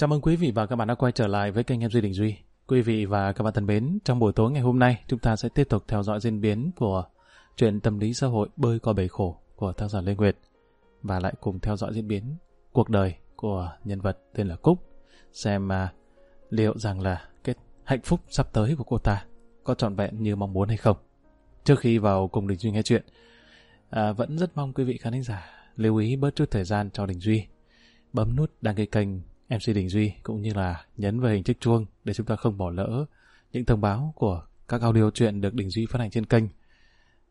Chào mừng quý vị và các bạn đã quay trở lại với kênh em duy Đình Duy. Quý vị và các bạn thân mến, trong buổi tối ngày hôm nay, chúng ta sẽ tiếp tục theo dõi diễn biến của chuyện tâm lý xã hội bơi qua bể khổ của tác giả Lê Nguyệt và lại cùng theo dõi diễn biến cuộc đời của nhân vật tên là Cúc xem mà liệu rằng là cái hạnh phúc sắp tới của cô ta có trọn vẹn như mong muốn hay không. Trước khi vào cùng Đình Duy nghe chuyện, à, vẫn rất mong quý vị khán giả lưu ý bớt chút thời gian cho Đình Duy. Bấm nút đăng ký kênh MC Đình Duy cũng như là nhấn vào hình chiếc chuông để chúng ta không bỏ lỡ những thông báo của các audio truyện được Đình Duy phát hành trên kênh.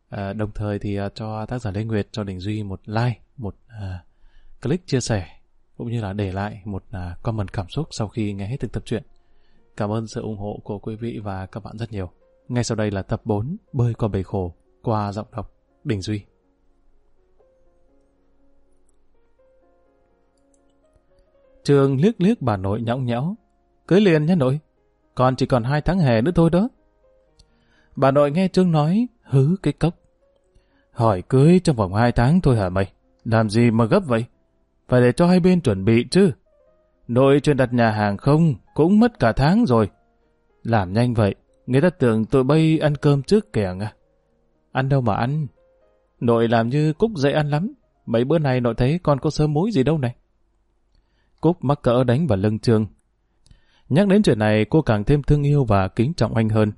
À, đồng thời thì à, cho tác giả Lê Nguyệt cho Đình Duy một like, một uh, click chia sẻ cũng như là để lại một uh, comment cảm xúc sau khi nghe hết từng tập truyện. Cảm ơn sự ủng hộ của quý vị và các bạn rất nhiều. Ngay sau đây là tập 4 Bơi qua bể khổ qua giọng đọc Đình Duy. Trường liếc liếc bà nội nhõng nhẽo. Cưới liền nhé nội. Còn chỉ còn hai tháng hè nữa thôi đó. Bà nội nghe Trương nói, hứ cái cốc. Hỏi cưới trong vòng hai tháng thôi hả mày? Làm gì mà gấp vậy? Phải để cho hai bên chuẩn bị chứ. Nội chuyện đặt nhà hàng không, cũng mất cả tháng rồi. Làm nhanh vậy, người ta tưởng tụi bay ăn cơm trước kìa à. Ăn đâu mà ăn. Nội làm như Cúc dễ ăn lắm. Mấy bữa này nội thấy con có sớm muối gì đâu này. Cúc mắc cỡ đánh vào lưng Trương. Nhắc đến chuyện này cô càng thêm thương yêu và kính trọng anh hơn.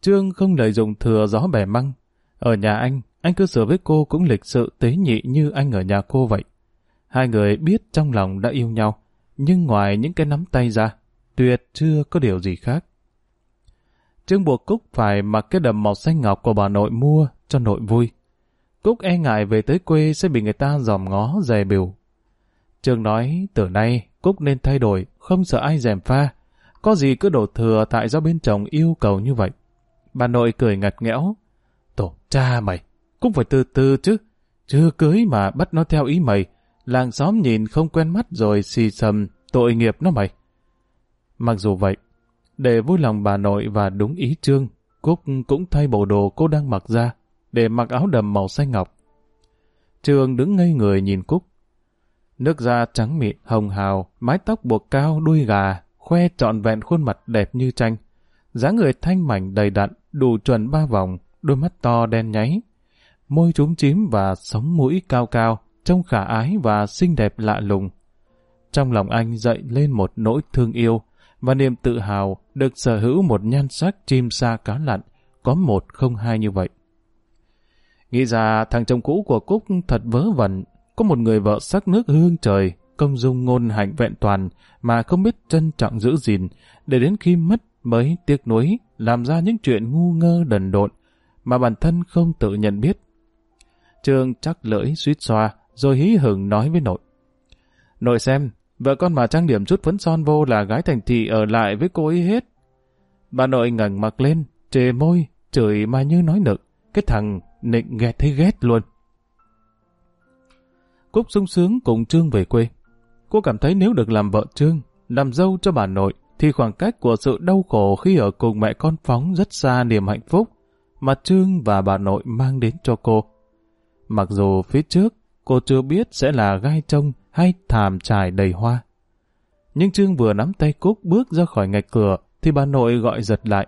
Trương không lợi dụng thừa gió bẻ măng. Ở nhà anh, anh cư xử với cô cũng lịch sự tế nhị như anh ở nhà cô vậy. Hai người biết trong lòng đã yêu nhau, nhưng ngoài những cái nắm tay ra, tuyệt chưa có điều gì khác. Trương buộc Cúc phải mặc cái đầm màu xanh ngọc của bà nội mua cho nội vui. Cúc e ngại về tới quê sẽ bị người ta dòm ngó dè biểu Trương nói, từ nay, Cúc nên thay đổi, không sợ ai dèm pha. Có gì cứ đổ thừa tại do bên chồng yêu cầu như vậy. Bà nội cười ngặt nghẽo. Tổ cha mày, cũng phải từ từ chứ. Chưa cưới mà bắt nó theo ý mày. Làng xóm nhìn không quen mắt rồi xì sầm, tội nghiệp nó mày. Mặc dù vậy, để vui lòng bà nội và đúng ý Trương, Cúc cũng thay bộ đồ cô đang mặc ra, để mặc áo đầm màu xanh ngọc. Trương đứng ngây người nhìn Cúc. Nước da trắng mịn, hồng hào, mái tóc buộc cao, đuôi gà, khoe trọn vẹn khuôn mặt đẹp như tranh. dáng người thanh mảnh đầy đặn, đủ chuẩn ba vòng, đôi mắt to đen nháy. Môi trúng chím và sống mũi cao cao, trông khả ái và xinh đẹp lạ lùng. Trong lòng anh dậy lên một nỗi thương yêu và niềm tự hào được sở hữu một nhan sắc chim sa cá lặn, có một không hai như vậy. Nghĩ ra thằng chồng cũ của Cúc thật vớ vẩn, có một người vợ sắc nước hương trời, công dung ngôn hạnh vẹn toàn mà không biết trân trọng giữ gìn, để đến khi mất mới tiếc nuối, làm ra những chuyện ngu ngơ đần độn mà bản thân không tự nhận biết. Trương chắc lưỡi suýt xoa, rồi hí hửng nói với nội. Nội xem, vợ con mà trang điểm chút phấn son vô là gái thành thị ở lại với cô ấy hết. Bà nội ngẩng mặt lên, trề môi, chửi mà như nói nực, cái thằng nịnh ghét thấy ghét luôn. Cúc sung sướng cùng Trương về quê. Cô cảm thấy nếu được làm vợ Trương, làm dâu cho bà nội, thì khoảng cách của sự đau khổ khi ở cùng mẹ con Phóng rất xa niềm hạnh phúc mà Trương và bà nội mang đến cho cô. Mặc dù phía trước cô chưa biết sẽ là gai trông hay thảm trải đầy hoa. Nhưng Trương vừa nắm tay Cúc bước ra khỏi ngạch cửa thì bà nội gọi giật lại.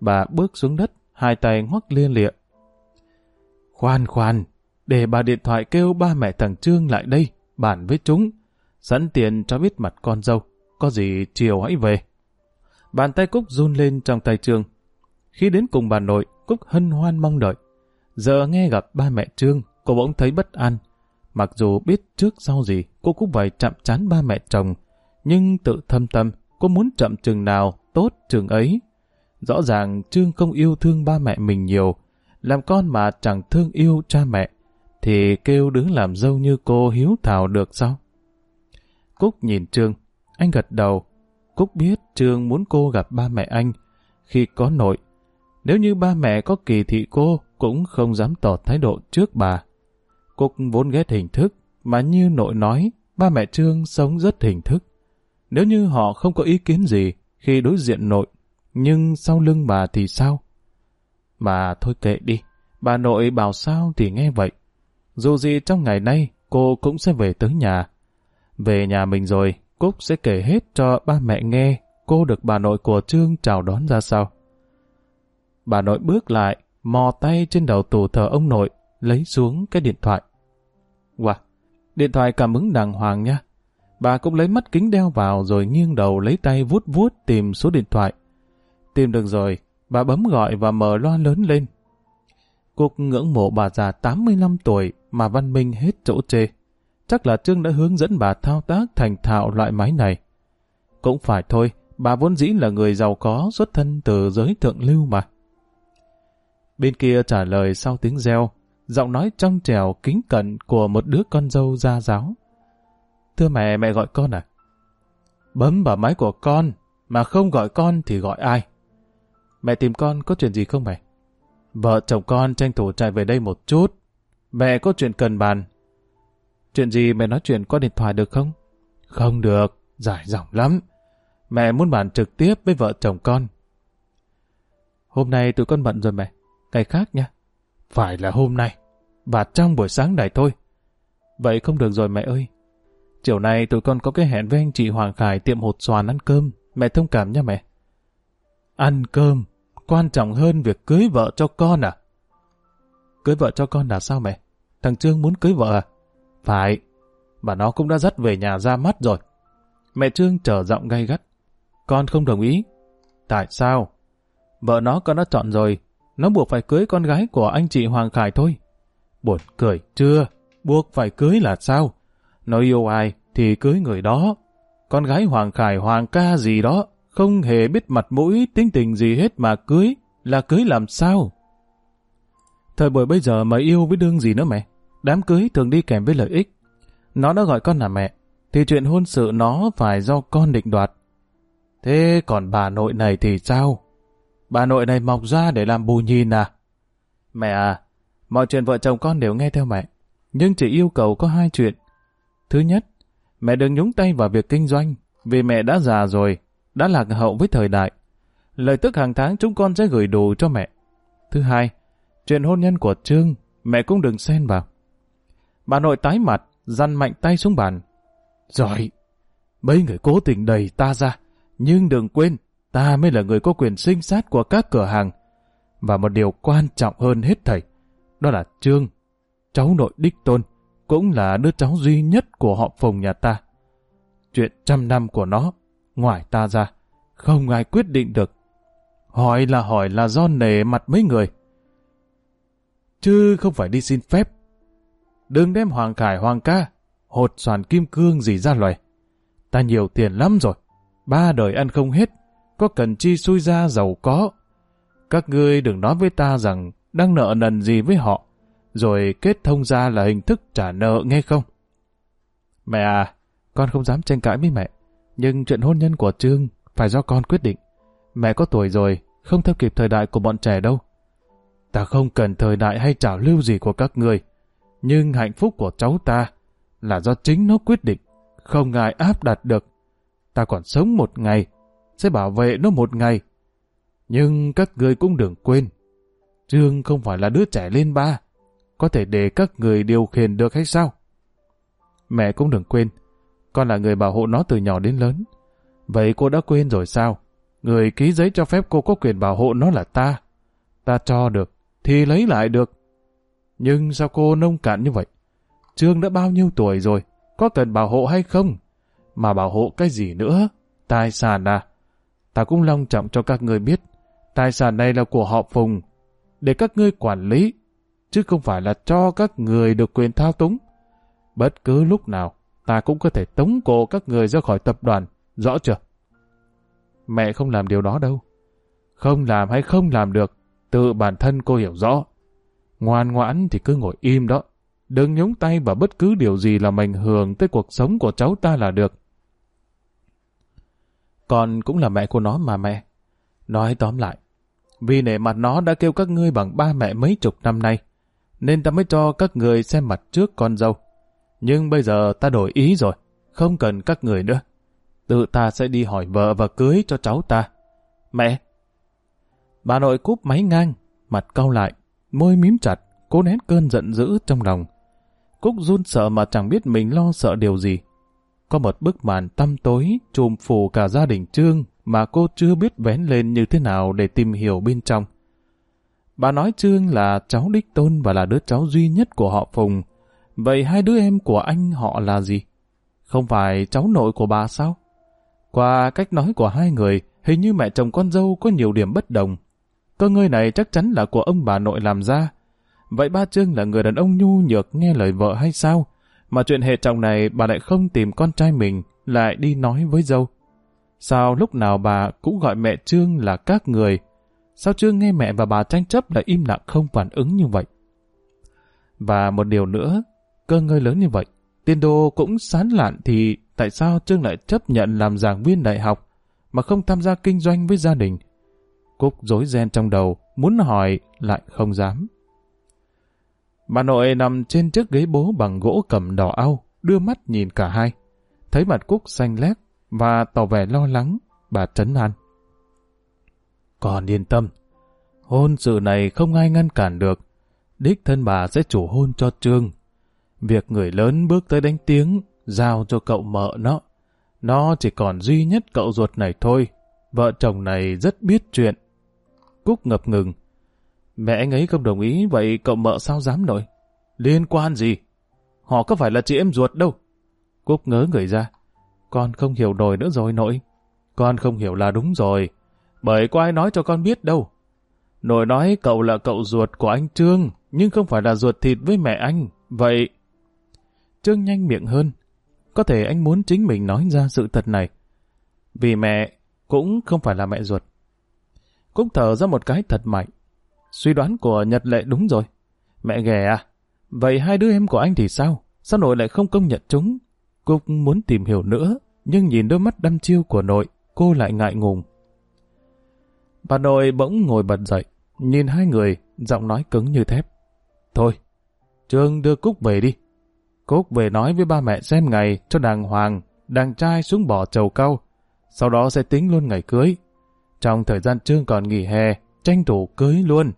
Bà bước xuống đất, hai tay ngoắc liên lịa. Khoan khoan, để bà điện thoại kêu ba mẹ thằng Trương lại đây, bàn với chúng. Sẵn tiền cho biết mặt con dâu, có gì chiều hãy về. Bàn tay Cúc run lên trong tay Trương. Khi đến cùng bà nội, Cúc hân hoan mong đợi. Giờ nghe gặp ba mẹ Trương, cô bỗng thấy bất an. Mặc dù biết trước sau gì, cô cũng phải chạm chán ba mẹ chồng. Nhưng tự thâm tâm, cô muốn chậm chừng nào, tốt chừng ấy. Rõ ràng Trương không yêu thương ba mẹ mình nhiều. Làm con mà chẳng thương yêu cha mẹ thì kêu đứa làm dâu như cô hiếu thảo được sao? Cúc nhìn Trương, anh gật đầu. Cúc biết Trương muốn cô gặp ba mẹ anh khi có nội. Nếu như ba mẹ có kỳ thị cô, cũng không dám tỏ thái độ trước bà. Cúc vốn ghét hình thức, mà như nội nói, ba mẹ Trương sống rất hình thức. Nếu như họ không có ý kiến gì khi đối diện nội, nhưng sau lưng bà thì sao? Mà thôi kệ đi, bà nội bảo sao thì nghe vậy. Dù gì trong ngày nay, cô cũng sẽ về tới nhà. Về nhà mình rồi, Cúc sẽ kể hết cho ba mẹ nghe cô được bà nội của Trương chào đón ra sao. Bà nội bước lại, mò tay trên đầu tủ thờ ông nội, lấy xuống cái điện thoại. Wow, điện thoại cảm ứng đàng hoàng nha. Bà cũng lấy mắt kính đeo vào rồi nghiêng đầu lấy tay vuốt vuốt tìm số điện thoại. Tìm được rồi, bà bấm gọi và mở loa lớn lên. Cục ngưỡng mộ bà già 85 tuổi mà văn minh hết chỗ chê. Chắc là Trương đã hướng dẫn bà thao tác thành thạo loại máy này. Cũng phải thôi, bà vốn dĩ là người giàu có xuất thân từ giới thượng lưu mà. Bên kia trả lời sau tiếng reo, giọng nói trong trèo kính cận của một đứa con dâu gia giáo. Thưa mẹ, mẹ gọi con à? Bấm vào máy của con, mà không gọi con thì gọi ai? Mẹ tìm con có chuyện gì không mẹ? Vợ chồng con tranh thủ chạy về đây một chút. Mẹ có chuyện cần bàn. Chuyện gì mẹ nói chuyện qua điện thoại được không? Không được, dài dòng lắm. Mẹ muốn bàn trực tiếp với vợ chồng con. Hôm nay tụi con bận rồi mẹ. Ngày khác nha. Phải là hôm nay. Và trong buổi sáng này thôi. Vậy không được rồi mẹ ơi. Chiều nay tụi con có cái hẹn với anh chị Hoàng Khải tiệm hột xoàn ăn cơm. Mẹ thông cảm nha mẹ. Ăn cơm quan trọng hơn việc cưới vợ cho con à? Cưới vợ cho con là sao mẹ? Thằng Trương muốn cưới vợ à? Phải, và nó cũng đã dắt về nhà ra mắt rồi. Mẹ Trương trở giọng gay gắt. Con không đồng ý. Tại sao? Vợ nó con đã chọn rồi. Nó buộc phải cưới con gái của anh chị Hoàng Khải thôi. Buồn cười chưa? Buộc phải cưới là sao? Nó yêu ai thì cưới người đó. Con gái Hoàng Khải Hoàng ca gì đó không hề biết mặt mũi tính tình gì hết mà cưới, là cưới làm sao? Thời buổi bây giờ mà yêu với đương gì nữa mẹ? Đám cưới thường đi kèm với lợi ích. Nó đã gọi con là mẹ, thì chuyện hôn sự nó phải do con định đoạt. Thế còn bà nội này thì sao? Bà nội này mọc ra để làm bù nhìn à? Mẹ à, mọi chuyện vợ chồng con đều nghe theo mẹ, nhưng chỉ yêu cầu có hai chuyện. Thứ nhất, mẹ đừng nhúng tay vào việc kinh doanh, vì mẹ đã già rồi, đã lạc hậu với thời đại. Lời tức hàng tháng chúng con sẽ gửi đồ cho mẹ. Thứ hai, chuyện hôn nhân của Trương, mẹ cũng đừng xen vào. Bà nội tái mặt, dằn mạnh tay xuống bàn. Giỏi, mấy người cố tình đẩy ta ra, nhưng đừng quên, ta mới là người có quyền sinh sát của các cửa hàng. Và một điều quan trọng hơn hết thầy, đó là Trương, cháu nội đích tôn, cũng là đứa cháu duy nhất của họ phòng nhà ta. Chuyện trăm năm của nó ngoài ta ra, không ai quyết định được. Hỏi là hỏi là do nể mặt mấy người. Chứ không phải đi xin phép. Đừng đem Hoàng Khải Hoàng ca, hột xoàn kim cương gì ra loài. Ta nhiều tiền lắm rồi, ba đời ăn không hết, có cần chi xui ra giàu có. Các ngươi đừng nói với ta rằng đang nợ nần gì với họ, rồi kết thông ra là hình thức trả nợ nghe không? Mẹ à, con không dám tranh cãi với mẹ. Nhưng chuyện hôn nhân của Trương phải do con quyết định. Mẹ có tuổi rồi, không theo kịp thời đại của bọn trẻ đâu. Ta không cần thời đại hay trào lưu gì của các người. Nhưng hạnh phúc của cháu ta là do chính nó quyết định, không ai áp đặt được. Ta còn sống một ngày, sẽ bảo vệ nó một ngày. Nhưng các người cũng đừng quên, Trương không phải là đứa trẻ lên ba, có thể để các người điều khiển được hay sao? Mẹ cũng đừng quên, con là người bảo hộ nó từ nhỏ đến lớn. Vậy cô đã quên rồi sao? Người ký giấy cho phép cô có quyền bảo hộ nó là ta. Ta cho được, thì lấy lại được. Nhưng sao cô nông cạn như vậy? Trương đã bao nhiêu tuổi rồi, có cần bảo hộ hay không? Mà bảo hộ cái gì nữa? Tài sản à? Ta cũng long trọng cho các người biết, tài sản này là của họ Phùng, để các ngươi quản lý, chứ không phải là cho các người được quyền thao túng. Bất cứ lúc nào, ta cũng có thể tống cổ các người ra khỏi tập đoàn, rõ chưa? Mẹ không làm điều đó đâu. Không làm hay không làm được, tự bản thân cô hiểu rõ. Ngoan ngoãn thì cứ ngồi im đó. Đừng nhúng tay vào bất cứ điều gì làm ảnh hưởng tới cuộc sống của cháu ta là được. Con cũng là mẹ của nó mà mẹ. Nói tóm lại, vì nể mặt nó đã kêu các ngươi bằng ba mẹ mấy chục năm nay, nên ta mới cho các người xem mặt trước con dâu. Nhưng bây giờ ta đổi ý rồi, không cần các người nữa. Tự ta sẽ đi hỏi vợ và cưới cho cháu ta. Mẹ! Bà nội cúp máy ngang, mặt cau lại, môi mím chặt, cố nén cơn giận dữ trong lòng. Cúc run sợ mà chẳng biết mình lo sợ điều gì. có một bức màn tăm tối trùm phủ cả gia đình Trương mà cô chưa biết vén lên như thế nào để tìm hiểu bên trong. Bà nói Trương là cháu đích tôn và là đứa cháu duy nhất của họ Phùng. Vậy hai đứa em của anh họ là gì? Không phải cháu nội của bà sao? Qua cách nói của hai người, hình như mẹ chồng con dâu có nhiều điểm bất đồng. Cơ ngơi này chắc chắn là của ông bà nội làm ra. Vậy ba Trương là người đàn ông nhu nhược nghe lời vợ hay sao? Mà chuyện hệ trọng này bà lại không tìm con trai mình, lại đi nói với dâu. Sao lúc nào bà cũng gọi mẹ Trương là các người? Sao Trương nghe mẹ và bà tranh chấp lại im lặng không phản ứng như vậy? Và một điều nữa, cơ ngơi lớn như vậy, tiên đồ cũng sán lạn thì tại sao Trương lại chấp nhận làm giảng viên đại học mà không tham gia kinh doanh với gia đình? Cúc rối ren trong đầu, muốn hỏi lại không dám. Bà nội nằm trên chiếc ghế bố bằng gỗ cầm đỏ au, đưa mắt nhìn cả hai. Thấy mặt Cúc xanh lét và tỏ vẻ lo lắng, bà trấn an. Còn yên tâm, hôn sự này không ai ngăn cản được. Đích thân bà sẽ chủ hôn cho Trương. Việc người lớn bước tới đánh tiếng, giao cho cậu mợ nó. Nó chỉ còn duy nhất cậu ruột này thôi. Vợ chồng này rất biết chuyện. Cúc ngập ngừng. Mẹ anh ấy không đồng ý, vậy cậu mợ sao dám nổi? Liên quan gì? Họ có phải là chị em ruột đâu. Cúc ngớ người ra. Con không hiểu nổi nữa rồi nội. Con không hiểu là đúng rồi. Bởi có ai nói cho con biết đâu. Nội nói cậu là cậu ruột của anh Trương, nhưng không phải là ruột thịt với mẹ anh. Vậy... Trương nhanh miệng hơn. Có thể anh muốn chính mình nói ra sự thật này. Vì mẹ cũng không phải là mẹ ruột. Cúc thở ra một cái thật mạnh. Suy đoán của Nhật Lệ đúng rồi. Mẹ ghẻ à? Vậy hai đứa em của anh thì sao? Sao nội lại không công nhận chúng? Cúc muốn tìm hiểu nữa, nhưng nhìn đôi mắt đăm chiêu của nội, cô lại ngại ngùng. Bà nội bỗng ngồi bật dậy, nhìn hai người, giọng nói cứng như thép. Thôi, Trương đưa Cúc về đi. Cúc về nói với ba mẹ xem ngày cho đàng hoàng, đàng trai xuống bỏ chầu câu, sau đó sẽ tính luôn ngày cưới. Trong thời gian Trương còn nghỉ hè, tranh thủ cưới luôn.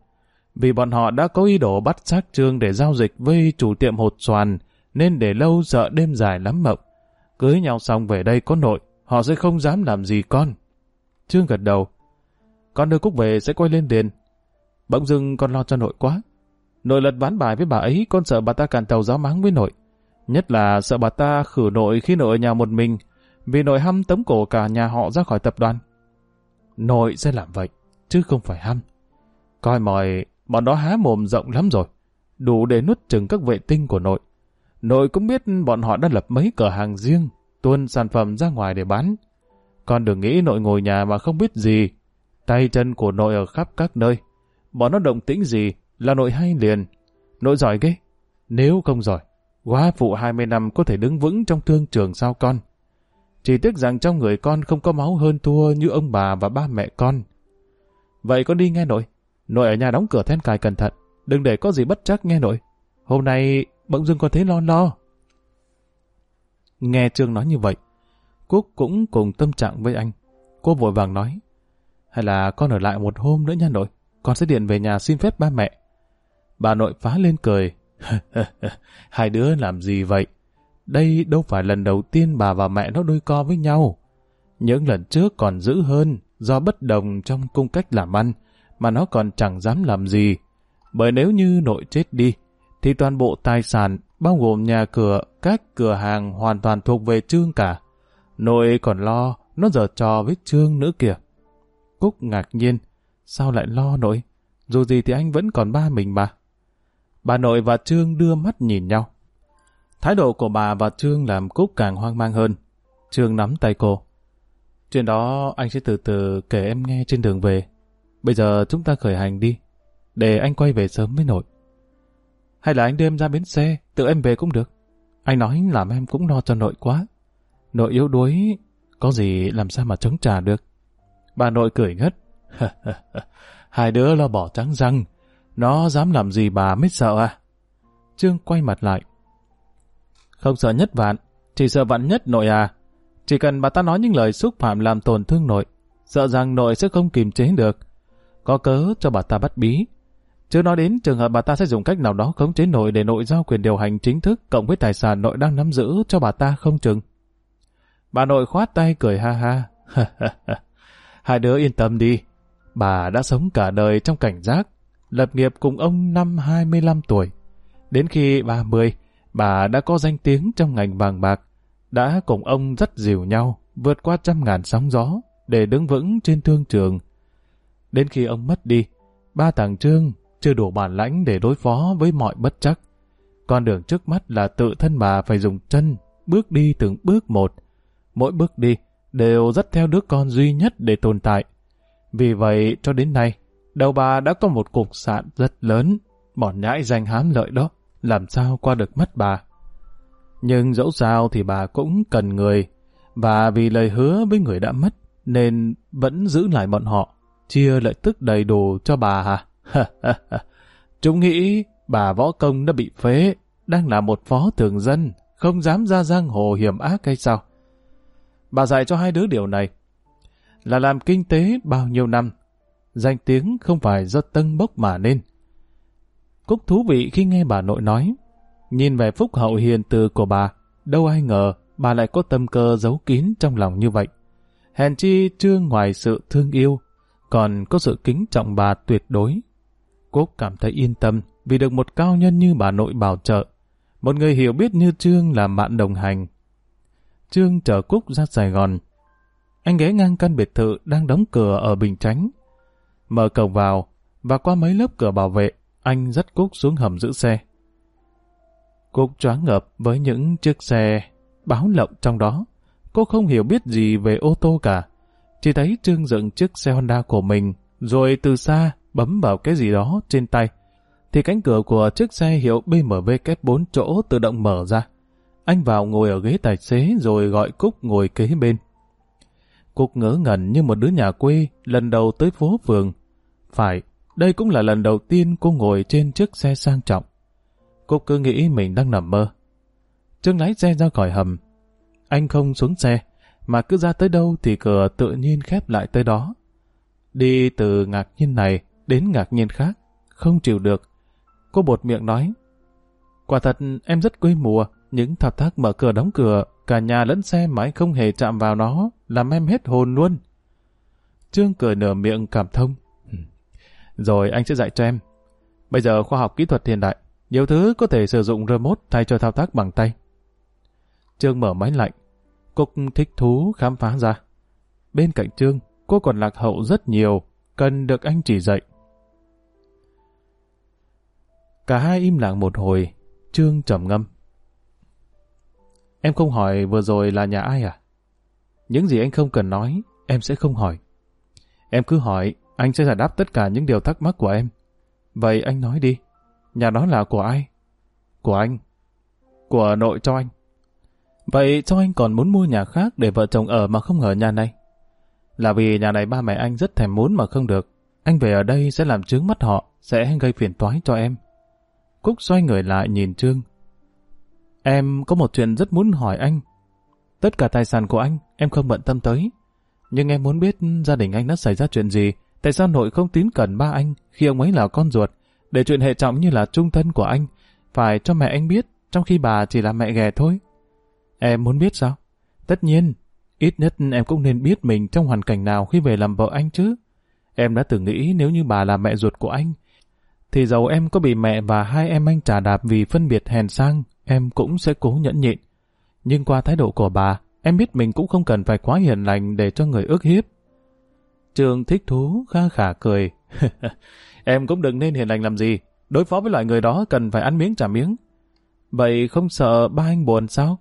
Vì bọn họ đã có ý đồ bắt xác Trương để giao dịch với chủ tiệm hột xoàn, nên để lâu sợ đêm dài lắm mộng. Cưới nhau xong về đây có nội, họ sẽ không dám làm gì con. Trương gật đầu. Con đưa Cúc về sẽ quay lên đền. Bỗng dưng con lo cho nội quá. Nội lật ván bài với bà ấy, con sợ bà ta cản tàu giáo mắng với nội. Nhất là sợ bà ta khử nội khi nội ở nhà một mình, vì nội hăm tấm cổ cả nhà họ ra khỏi tập đoàn. Nội sẽ làm vậy, chứ không phải hăm. Coi mời bọn đó há mồm rộng lắm rồi, đủ để nuốt chừng các vệ tinh của nội. Nội cũng biết bọn họ đã lập mấy cửa hàng riêng, tuôn sản phẩm ra ngoài để bán. Con đừng nghĩ nội ngồi nhà mà không biết gì. Tay chân của nội ở khắp các nơi. Bọn nó động tĩnh gì là nội hay liền. Nội giỏi ghê. Nếu không giỏi, quá phụ 20 năm có thể đứng vững trong thương trường sao con. Chỉ tiếc rằng trong người con không có máu hơn thua như ông bà và ba mẹ con. Vậy con đi nghe nội. Nội ở nhà đóng cửa then cài cẩn thận. Đừng để có gì bất chắc nghe nội. Hôm nay bỗng dưng con thấy lo lo. Nghe Trương nói như vậy, Cúc cũng cùng tâm trạng với anh. Cô vội vàng nói, hay là con ở lại một hôm nữa nha nội, con sẽ điện về nhà xin phép ba mẹ. Bà nội phá lên cười. Hai đứa làm gì vậy? Đây đâu phải lần đầu tiên bà và mẹ nó đôi co với nhau. Những lần trước còn dữ hơn, do bất đồng trong cung cách làm ăn, mà nó còn chẳng dám làm gì. Bởi nếu như nội chết đi, thì toàn bộ tài sản, bao gồm nhà cửa, các cửa hàng hoàn toàn thuộc về Trương cả. Nội còn lo, nó giờ trò với Trương nữa kìa. Cúc ngạc nhiên, sao lại lo nội? Dù gì thì anh vẫn còn ba mình mà. Bà nội và Trương đưa mắt nhìn nhau. Thái độ của bà và Trương làm Cúc càng hoang mang hơn. Trương nắm tay cô. Chuyện đó anh sẽ từ từ kể em nghe trên đường về. Bây giờ chúng ta khởi hành đi, để anh quay về sớm với nội. Hay là anh đưa em ra bến xe, tự em về cũng được. Anh nói làm em cũng lo cho nội quá. Nội yếu đuối, có gì làm sao mà chống trả được. Bà nội cười ngất. Hai đứa lo bỏ trắng răng. Nó dám làm gì bà mới sợ à? Trương quay mặt lại. Không sợ nhất vạn, chỉ sợ vạn nhất nội à. Chỉ cần bà ta nói những lời xúc phạm làm tổn thương nội, sợ rằng nội sẽ không kiềm chế được. Có cớ cho bà ta bắt bí, chưa nói đến trường hợp bà ta sẽ dùng cách nào đó khống chế nội để nội giao quyền điều hành chính thức cộng với tài sản nội đang nắm giữ cho bà ta không chừng. Bà nội khoát tay cười ha ha. Hai đứa yên tâm đi. Bà đã sống cả đời trong cảnh giác, lập nghiệp cùng ông năm 25 tuổi. Đến khi 30, bà đã có danh tiếng trong ngành vàng bạc, đã cùng ông rất dìu nhau, vượt qua trăm ngàn sóng gió, để đứng vững trên thương trường. Đến khi ông mất đi, ba thằng Trương chưa đủ bản lãnh để đối phó với mọi bất chắc. Con đường trước mắt là tự thân bà phải dùng chân, bước đi từng bước một. Mỗi bước đi đều dắt theo đứa con duy nhất để tồn tại. Vì vậy, cho đến nay, đầu bà đã có một cục sạn rất lớn, bọn nhãi danh hám lợi đó, làm sao qua được mất bà. Nhưng dẫu sao thì bà cũng cần người, và vì lời hứa với người đã mất, nên vẫn giữ lại bọn họ, chia lợi tức đầy đủ cho bà hả? Chúng nghĩ bà võ công đã bị phế, đang là một phó thường dân, không dám ra giang hồ hiểm ác hay sao? Bà dạy cho hai đứa điều này, là làm kinh tế bao nhiêu năm, danh tiếng không phải do tân bốc mà nên. Cúc thú vị khi nghe bà nội nói, nhìn về phúc hậu hiền từ của bà, đâu ai ngờ bà lại có tâm cơ giấu kín trong lòng như vậy. Hèn chi chưa ngoài sự thương yêu, còn có sự kính trọng bà tuyệt đối. Cúc cảm thấy yên tâm vì được một cao nhân như bà nội bảo trợ, một người hiểu biết như Trương là bạn đồng hành. Trương chở Cúc ra Sài Gòn. Anh ghé ngang căn biệt thự đang đóng cửa ở Bình Chánh. Mở cổng vào, và qua mấy lớp cửa bảo vệ, anh dắt Cúc xuống hầm giữ xe. Cúc choáng ngợp với những chiếc xe báo lộng trong đó. Cô không hiểu biết gì về ô tô cả. Chỉ thấy Trương dựng chiếc xe Honda của mình, rồi từ xa bấm vào cái gì đó trên tay. Thì cánh cửa của chiếc xe hiệu BMW kép 4 chỗ tự động mở ra. Anh vào ngồi ở ghế tài xế rồi gọi Cúc ngồi kế bên. Cúc ngỡ ngẩn như một đứa nhà quê lần đầu tới phố phường. Phải, đây cũng là lần đầu tiên cô ngồi trên chiếc xe sang trọng. Cô cứ nghĩ mình đang nằm mơ. Trương lái xe ra khỏi hầm. Anh không xuống xe, mà cứ ra tới đâu thì cửa tự nhiên khép lại tới đó. Đi từ ngạc nhiên này đến ngạc nhiên khác, không chịu được. Cô bột miệng nói, quả thật em rất quê mùa, những thao tác mở cửa đóng cửa, cả nhà lẫn xe mà anh không hề chạm vào nó, làm em hết hồn luôn. Trương cười nở miệng cảm thông. Rồi anh sẽ dạy cho em. Bây giờ khoa học kỹ thuật hiện đại, nhiều thứ có thể sử dụng remote thay cho thao tác bằng tay. Trương mở máy lạnh. Cúc thích thú khám phá ra. Bên cạnh Trương, cô còn lạc hậu rất nhiều, cần được anh chỉ dạy. Cả hai im lặng một hồi, Trương trầm ngâm. Em không hỏi vừa rồi là nhà ai à? Những gì anh không cần nói, em sẽ không hỏi. Em cứ hỏi, anh sẽ giải đáp tất cả những điều thắc mắc của em. Vậy anh nói đi, nhà đó là của ai? Của anh. Của nội cho anh. Vậy cho anh còn muốn mua nhà khác để vợ chồng ở mà không ở nhà này? Là vì nhà này ba mẹ anh rất thèm muốn mà không được. Anh về ở đây sẽ làm trướng mắt họ, sẽ gây phiền toái cho em. Cúc xoay người lại nhìn Trương. Em có một chuyện rất muốn hỏi anh. Tất cả tài sản của anh, em không bận tâm tới. Nhưng em muốn biết gia đình anh đã xảy ra chuyện gì, tại sao nội không tín cẩn ba anh khi ông ấy là con ruột, để chuyện hệ trọng như là trung thân của anh, phải cho mẹ anh biết, trong khi bà chỉ là mẹ ghẻ thôi. Em muốn biết sao? Tất nhiên, ít nhất em cũng nên biết mình trong hoàn cảnh nào khi về làm vợ anh chứ. Em đã từng nghĩ nếu như bà là mẹ ruột của anh, thì dầu em có bị mẹ và hai em anh trả đạp vì phân biệt hèn sang, em cũng sẽ cố nhẫn nhịn. Nhưng qua thái độ của bà, em biết mình cũng không cần phải quá hiền lành để cho người ước hiếp. Trường thích thú, kha khả cười. em cũng đừng nên hiền lành làm gì. Đối phó với loại người đó cần phải ăn miếng trả miếng. Vậy không sợ ba anh buồn sao?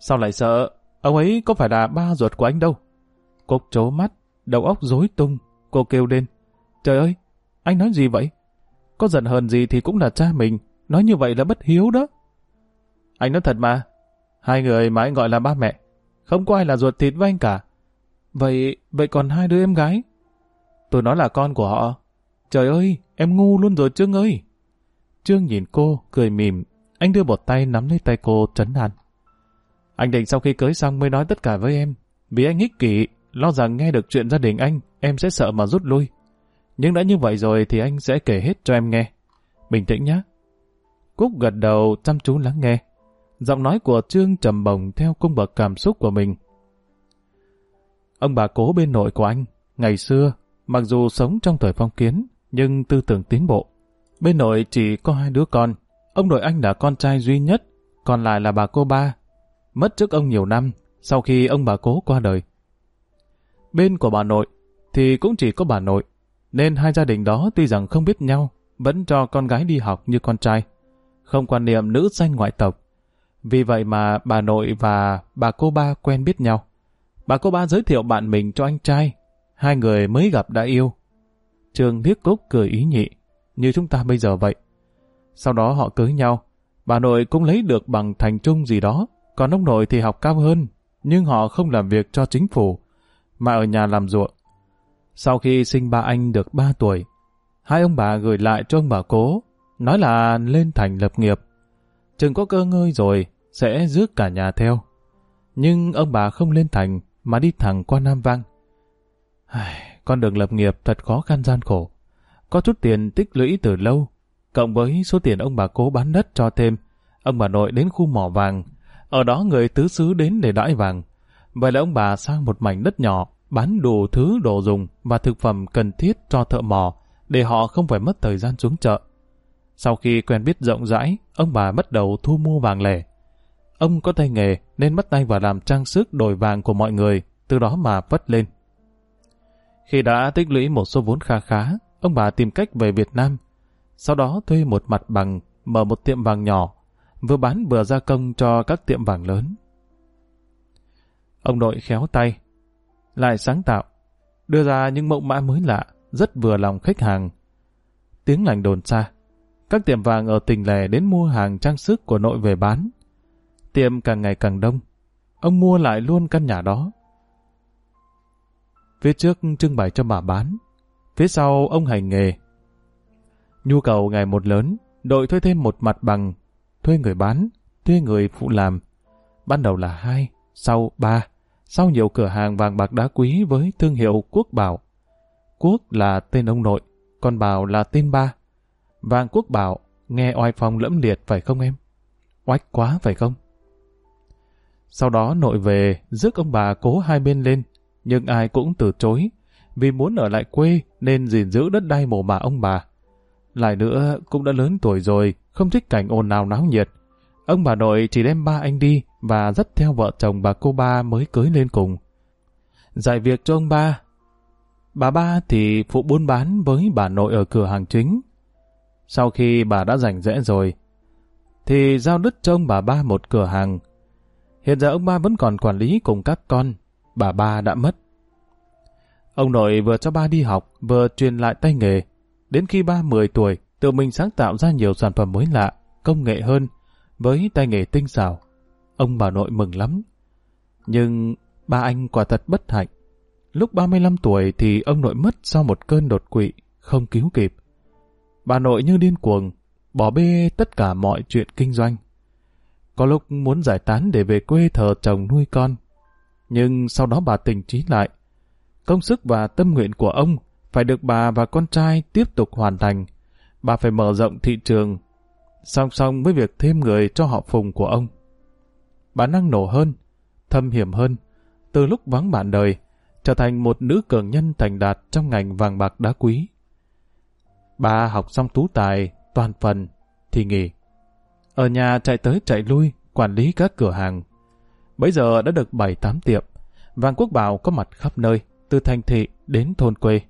Sao lại sợ? Ông ấy có phải là ba ruột của anh đâu. Cục trố mắt, đầu óc rối tung. Cô kêu lên. Trời ơi, anh nói gì vậy? Có giận hờn gì thì cũng là cha mình. Nói như vậy là bất hiếu đó. Anh nói thật mà. Hai người mà anh gọi là ba mẹ. Không có ai là ruột thịt với anh cả. Vậy, vậy còn hai đứa em gái? Tôi nói là con của họ. Trời ơi, em ngu luôn rồi Trương ơi. Trương nhìn cô, cười mỉm. Anh đưa một tay nắm lấy tay cô trấn an. Anh định sau khi cưới xong mới nói tất cả với em. Vì anh ích kỷ, lo rằng nghe được chuyện gia đình anh, em sẽ sợ mà rút lui. Nhưng đã như vậy rồi thì anh sẽ kể hết cho em nghe. Bình tĩnh nhé. Cúc gật đầu chăm chú lắng nghe. Giọng nói của Trương trầm bồng theo cung bậc cảm xúc của mình, ông bà cố bên nội của anh, ngày xưa, mặc dù sống trong thời phong kiến, nhưng tư tưởng tiến bộ. Bên nội chỉ có hai đứa con, ông nội anh là con trai duy nhất, còn lại là bà cô ba. Mất trước ông nhiều năm, sau khi ông bà cố qua đời. Bên của bà nội, thì cũng chỉ có bà nội, nên hai gia đình đó tuy rằng không biết nhau, vẫn cho con gái đi học như con trai, không quan niệm nữ danh ngoại tộc. Vì vậy mà bà nội và bà cô ba quen biết nhau. Bà cô ba giới thiệu bạn mình cho anh trai, hai người mới gặp đã yêu. Trường thiết Cúc cười ý nhị, như chúng ta bây giờ vậy. Sau đó họ cưới nhau, bà nội cũng lấy được bằng thành trung gì đó, còn ông nội thì học cao hơn, nhưng họ không làm việc cho chính phủ, mà ở nhà làm ruộng. Sau khi sinh ba anh được ba tuổi, hai ông bà gửi lại cho ông bà cố, nói là lên thành lập nghiệp. Chừng có cơ ngơi rồi, sẽ rước cả nhà theo. Nhưng ông bà không lên thành, mà đi thẳng qua Nam Vang. Con đường lập nghiệp thật khó khăn gian khổ. Có chút tiền tích lũy từ lâu, cộng với số tiền ông bà cố bán đất cho thêm, ông bà nội đến khu mỏ vàng, ở đó người tứ xứ đến để đãi vàng. Vậy là ông bà sang một mảnh đất nhỏ, bán đủ thứ đồ dùng và thực phẩm cần thiết cho thợ mỏ, để họ không phải mất thời gian xuống chợ. Sau khi quen biết rộng rãi, ông bà bắt đầu thu mua vàng lẻ. Ông có tay nghề nên bắt tay vào làm trang sức đổi vàng của mọi người, từ đó mà vất lên. Khi đã tích lũy một số vốn kha khá, ông bà tìm cách về Việt Nam. Sau đó thuê một mặt bằng, mở một tiệm vàng nhỏ, vừa bán vừa gia công cho các tiệm vàng lớn. Ông nội khéo tay, lại sáng tạo, đưa ra những mẫu mã mới lạ, rất vừa lòng khách hàng. Tiếng lành đồn xa, các tiệm vàng ở tỉnh lẻ đến mua hàng trang sức của nội về bán. Tiệm càng ngày càng đông, ông mua lại luôn căn nhà đó. Phía trước trưng bày cho bà bán, phía sau ông hành nghề. Nhu cầu ngày một lớn, đội thuê thêm một mặt bằng, thuê người bán, thuê người phụ làm. Ban đầu là hai, sau ba, sau nhiều cửa hàng vàng bạc đá quý với thương hiệu Quốc Bảo. Quốc là tên ông nội, còn Bảo là tên ba. Vàng Quốc Bảo nghe oai phong lẫm liệt phải không em? Oách quá phải không? Sau đó nội về, rước ông bà cố hai bên lên, nhưng ai cũng từ chối, vì muốn ở lại quê nên gìn giữ đất đai mồ mả ông bà. Lại nữa, cũng đã lớn tuổi rồi, không thích cảnh ồn nào náo nhiệt. Ông bà nội chỉ đem ba anh đi và dắt theo vợ chồng bà cô ba mới cưới lên cùng. giải việc cho ông ba. Bà ba thì phụ buôn bán với bà nội ở cửa hàng chính. Sau khi bà đã rảnh rẽ rồi, thì giao đứt cho ông bà ba một cửa hàng. Hiện giờ ông ba vẫn còn quản lý cùng các con, bà ba đã mất. Ông nội vừa cho ba đi học, vừa truyền lại tay nghề. Đến khi ba 10 tuổi, tự mình sáng tạo ra nhiều sản phẩm mới lạ, công nghệ hơn, với tay nghề tinh xảo. Ông bà nội mừng lắm. Nhưng ba anh quả thật bất hạnh. Lúc 35 tuổi thì ông nội mất sau một cơn đột quỵ, không cứu kịp. Bà nội như điên cuồng, bỏ bê tất cả mọi chuyện kinh doanh. Có lúc muốn giải tán để về quê thờ chồng nuôi con. Nhưng sau đó bà tỉnh trí lại. Công sức và tâm nguyện của ông phải được bà và con trai tiếp tục hoàn thành. Bà phải mở rộng thị trường, song song với việc thêm người cho họ phùng của ông. Bà năng nổ hơn, thâm hiểm hơn, từ lúc vắng bạn đời, trở thành một nữ cường nhân thành đạt trong ngành vàng bạc đá quý. Bà học xong tú tài, toàn phần, thì nghỉ. Ở nhà chạy tới chạy lui, quản lý các cửa hàng. Bây giờ đã được 7-8 tiệm, vàng quốc bảo có mặt khắp nơi, từ thành thị đến thôn quê.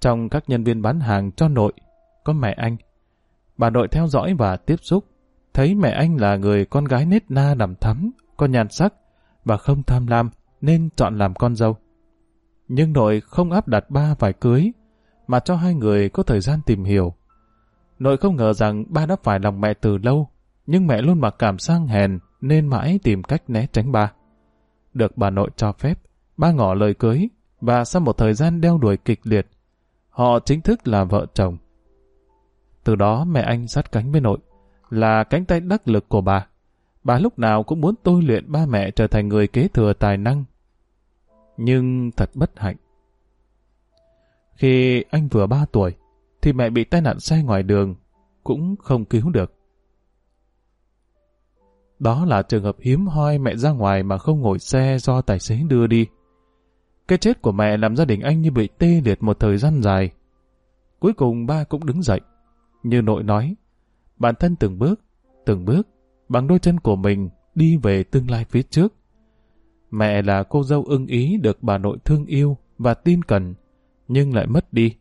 Trong các nhân viên bán hàng cho nội, có mẹ anh. Bà nội theo dõi và tiếp xúc, thấy mẹ anh là người con gái nết na đằm thắm, có nhàn sắc và không tham lam nên chọn làm con dâu. Nhưng nội không áp đặt ba phải cưới, mà cho hai người có thời gian tìm hiểu. Nội không ngờ rằng ba đã phải lòng mẹ từ lâu, nhưng mẹ luôn mặc cảm sang hèn nên mãi tìm cách né tránh ba. Được bà nội cho phép, ba ngỏ lời cưới và sau một thời gian đeo đuổi kịch liệt, họ chính thức là vợ chồng. Từ đó mẹ anh sát cánh với nội, là cánh tay đắc lực của bà. Bà lúc nào cũng muốn tôi luyện ba mẹ trở thành người kế thừa tài năng. Nhưng thật bất hạnh. Khi anh vừa ba tuổi, thì mẹ bị tai nạn xe ngoài đường, cũng không cứu được. Đó là trường hợp hiếm hoi mẹ ra ngoài mà không ngồi xe do tài xế đưa đi. Cái chết của mẹ làm gia đình anh như bị tê liệt một thời gian dài. Cuối cùng ba cũng đứng dậy. Như nội nói, bản thân từng bước, từng bước, bằng đôi chân của mình đi về tương lai phía trước. Mẹ là cô dâu ưng ý được bà nội thương yêu và tin cần, nhưng lại mất đi,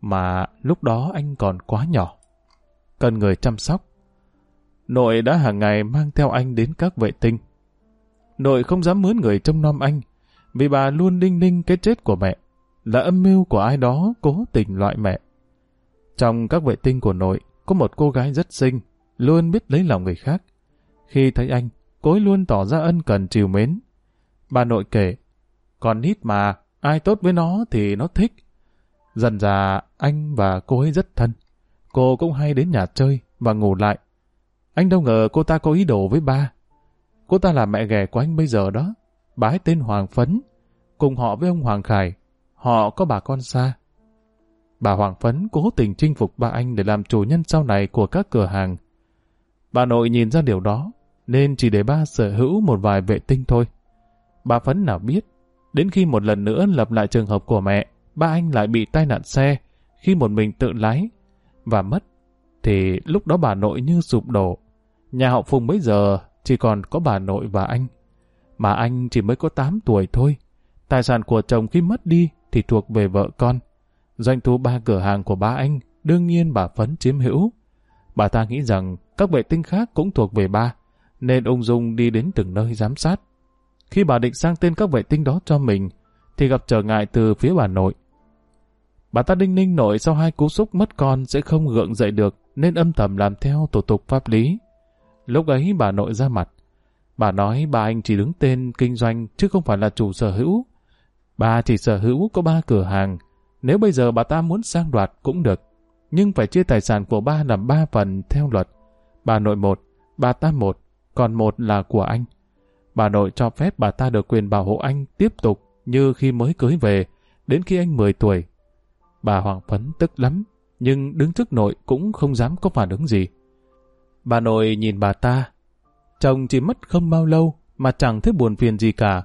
mà lúc đó anh còn quá nhỏ. Cần người chăm sóc. Nội đã hàng ngày mang theo anh đến các vệ tinh. Nội không dám mướn người trông nom anh, vì bà luôn đinh ninh cái chết của mẹ, là âm mưu của ai đó cố tình loại mẹ. Trong các vệ tinh của nội, có một cô gái rất xinh, luôn biết lấy lòng người khác. Khi thấy anh, cô ấy luôn tỏ ra ân cần chiều mến. Bà nội kể, còn nít mà, ai tốt với nó thì nó thích. Dần dà, anh và cô ấy rất thân. Cô cũng hay đến nhà chơi và ngủ lại. Anh đâu ngờ cô ta có ý đồ với ba. Cô ta là mẹ ghẻ của anh bây giờ đó. Bà ấy tên Hoàng Phấn, cùng họ với ông Hoàng Khải. Họ có bà con xa. Bà Hoàng Phấn cố tình chinh phục ba anh để làm chủ nhân sau này của các cửa hàng. Bà nội nhìn ra điều đó, nên chỉ để ba sở hữu một vài vệ tinh thôi. Bà Phấn nào biết, đến khi một lần nữa lập lại trường hợp của mẹ, ba anh lại bị tai nạn xe khi một mình tự lái và mất, thì lúc đó bà nội như sụp đổ. Nhà họ Phùng bây giờ chỉ còn có bà nội và anh, mà anh chỉ mới có 8 tuổi thôi. Tài sản của chồng khi mất đi thì thuộc về vợ con. Doanh thu ba cửa hàng của ba anh, đương nhiên bà Phấn chiếm hữu. Bà ta nghĩ rằng các vệ tinh khác cũng thuộc về ba, nên ung dung đi đến từng nơi giám sát. Khi bà định sang tên các vệ tinh đó cho mình, thì gặp trở ngại từ phía bà nội. Bà ta đinh ninh nội sau hai cú súc mất con sẽ không gượng dậy được, nên âm thầm làm theo thủ tục pháp lý. Lúc ấy bà nội ra mặt. Bà nói bà anh chỉ đứng tên kinh doanh chứ không phải là chủ sở hữu. Bà chỉ sở hữu có ba cửa hàng, nếu bây giờ bà ta muốn sang đoạt cũng được, nhưng phải chia tài sản của ba làm ba phần theo luật. Bà nội một, bà ta một, còn một là của anh. Bà nội cho phép bà ta được quyền bảo hộ anh tiếp tục như khi mới cưới về, đến khi anh 10 tuổi. Bà Hoàng Phấn tức lắm, nhưng đứng trước nội cũng không dám có phản ứng gì. Bà nội nhìn bà ta, chồng chỉ mất không bao lâu mà chẳng thấy buồn phiền gì cả,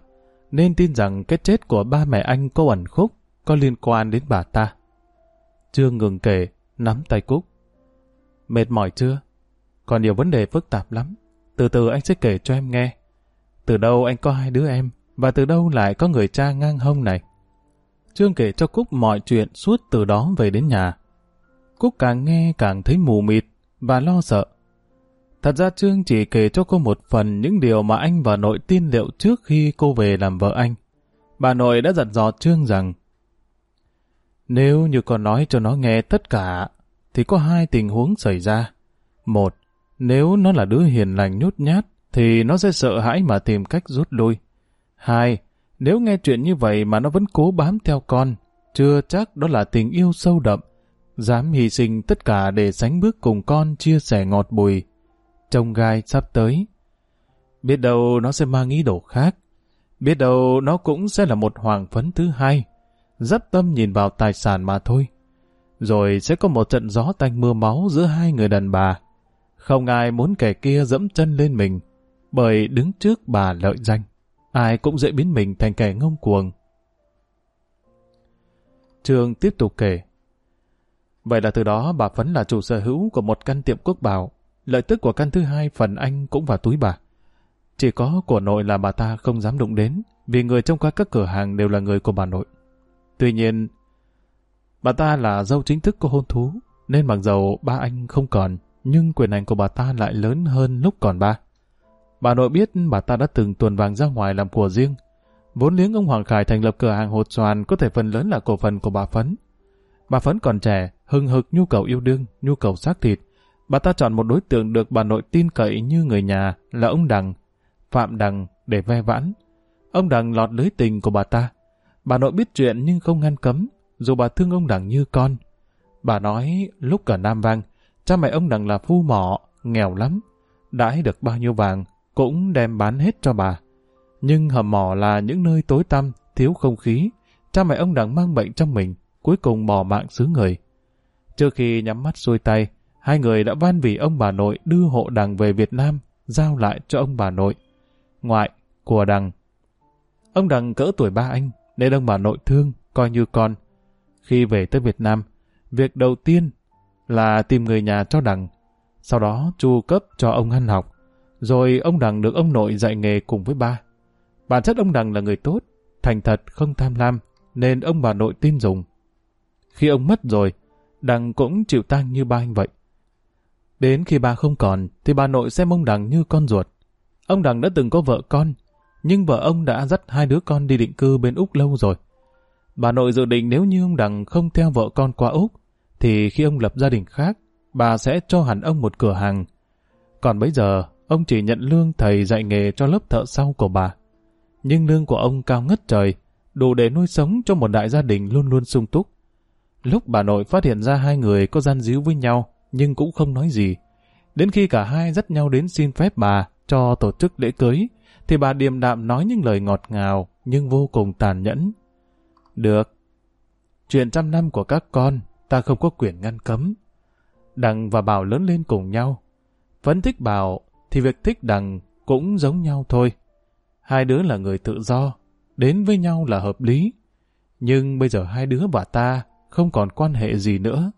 nên tin rằng cái chết của ba mẹ anh có ẩn khúc có liên quan đến bà ta. Trương ngừng kể, nắm tay Cúc. Mệt mỏi chưa? Còn nhiều vấn đề phức tạp lắm. Từ từ anh sẽ kể cho em nghe. Từ đâu anh có hai đứa em, và từ đâu lại có người cha ngang hông này? Trương kể cho Cúc mọi chuyện suốt từ đó về đến nhà. Cúc càng nghe càng thấy mù mịt và lo sợ. Thật ra Trương chỉ kể cho cô một phần những điều mà anh và nội tin liệu trước khi cô về làm vợ anh. Bà nội đã dặn dò Trương rằng nếu như con nói cho nó nghe tất cả, thì có hai tình huống xảy ra. Một, nếu nó là đứa hiền lành nhút nhát, thì nó sẽ sợ hãi mà tìm cách rút lui. Hai, nếu nghe chuyện như vậy mà nó vẫn cố bám theo con, chưa chắc đó là tình yêu sâu đậm, dám hy sinh tất cả để sánh bước cùng con chia sẻ ngọt bùi. Trông gai sắp tới. Biết đâu nó sẽ mang ý đồ khác. Biết đâu nó cũng sẽ là một hoàng phấn thứ hai dấp tâm nhìn vào tài sản mà thôi. Rồi sẽ có một trận gió tanh mưa máu giữa hai người đàn bà. Không ai muốn kẻ kia dẫm chân lên mình, bởi đứng trước bà lợi danh. Ai cũng dễ biến mình thành kẻ ngông cuồng. Trường tiếp tục kể. Vậy là từ đó bà Phấn là chủ sở hữu của một căn tiệm quốc bảo. Lợi tức của căn thứ hai phần anh cũng vào túi bà. Chỉ có của nội là bà ta không dám đụng đến, vì người trong qua các cửa hàng đều là người của bà nội. Tuy nhiên, bà ta là dâu chính thức của hôn thú, nên mặc dầu ba anh không còn, nhưng quyền hành của bà ta lại lớn hơn lúc còn ba. Bà nội biết bà ta đã từng tuần vàng ra ngoài làm của riêng. Vốn liếng ông Hoàng Khải thành lập cửa hàng hột xoàn có thể phần lớn là cổ phần của bà Phấn. Bà Phấn còn trẻ, hưng hực nhu cầu yêu đương, nhu cầu xác thịt. Bà ta chọn một đối tượng được bà nội tin cậy như người nhà là ông Đằng, Phạm Đằng để ve vãn. Ông Đằng lọt lưới tình của bà ta. Bà nội biết chuyện nhưng không ngăn cấm, dù bà thương ông Đằng như con. Bà nói lúc ở Nam Vang, cha mẹ ông Đằng là phu mỏ, nghèo lắm. Đãi được bao nhiêu vàng, cũng đem bán hết cho bà. Nhưng hầm mỏ là những nơi tối tăm, thiếu không khí. Cha mẹ ông Đằng mang bệnh trong mình, cuối cùng bỏ mạng xứ người. Trước khi nhắm mắt xuôi tay, hai người đã van vỉ ông bà nội đưa hộ Đằng về Việt Nam, giao lại cho ông bà nội. Ngoại, của Đằng. Ông Đằng cỡ tuổi ba anh, nên ông bà nội thương, coi như con. Khi về tới Việt Nam, việc đầu tiên là tìm người nhà cho Đằng. Sau đó chu cấp cho ông ăn học. Rồi ông Đằng được ông nội dạy nghề cùng với ba. Bản chất ông Đằng là người tốt, thành thật, không tham lam, nên ông bà nội tin dùng. Khi ông mất rồi, Đằng cũng chịu tang như ba anh vậy. Đến khi bà không còn, thì bà nội xem ông Đằng như con ruột. Ông Đằng đã từng có vợ con, nhưng vợ ông đã dắt hai đứa con đi định cư bên Úc lâu rồi. Bà nội dự định nếu như ông Đằng không theo vợ con qua Úc, thì khi ông lập gia đình khác, bà sẽ cho hẳn ông một cửa hàng. Còn bây giờ, ông chỉ nhận lương thầy dạy nghề cho lớp thợ sau của bà. Nhưng lương của ông cao ngất trời, đủ để nuôi sống cho một đại gia đình luôn luôn sung túc. Lúc bà nội phát hiện ra hai người có gian díu với nhau, nhưng cũng không nói gì. Đến khi cả hai dắt nhau đến xin phép bà cho tổ chức lễ cưới, thì bà điềm đạm nói những lời ngọt ngào nhưng vô cùng tàn nhẫn. Được. Chuyện trăm năm của các con, ta không có quyền ngăn cấm. Đằng và Bảo lớn lên cùng nhau. Vẫn thích Bảo, thì việc thích Đằng cũng giống nhau thôi. Hai đứa là người tự do, đến với nhau là hợp lý. Nhưng bây giờ hai đứa và ta không còn quan hệ gì nữa.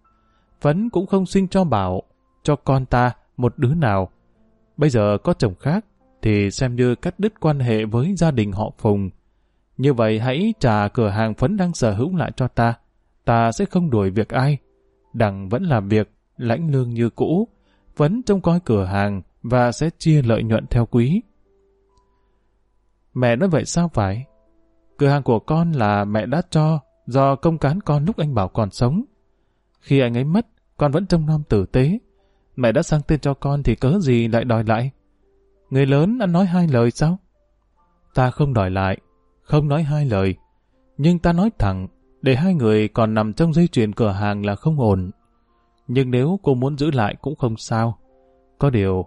Phấn cũng không sinh cho Bảo, cho con ta một đứa nào. Bây giờ có chồng khác, thì xem như cắt đứt quan hệ với gia đình họ Phùng. Như vậy hãy trả cửa hàng Phấn đang sở hữu lại cho ta. Ta sẽ không đuổi việc ai. Đằng vẫn làm việc, lãnh lương như cũ. Phấn trông coi cửa hàng và sẽ chia lợi nhuận theo quý. Mẹ nói vậy sao phải? Cửa hàng của con là mẹ đã cho do công cán con lúc anh Bảo còn sống. Khi anh ấy mất, con vẫn trông nom tử tế. Mẹ đã sang tên cho con thì cớ gì lại đòi lại? Người lớn ăn nói hai lời sao? Ta không đòi lại, không nói hai lời. Nhưng ta nói thẳng, để hai người còn nằm trong dây chuyền cửa hàng là không ổn. Nhưng nếu cô muốn giữ lại cũng không sao. Có điều,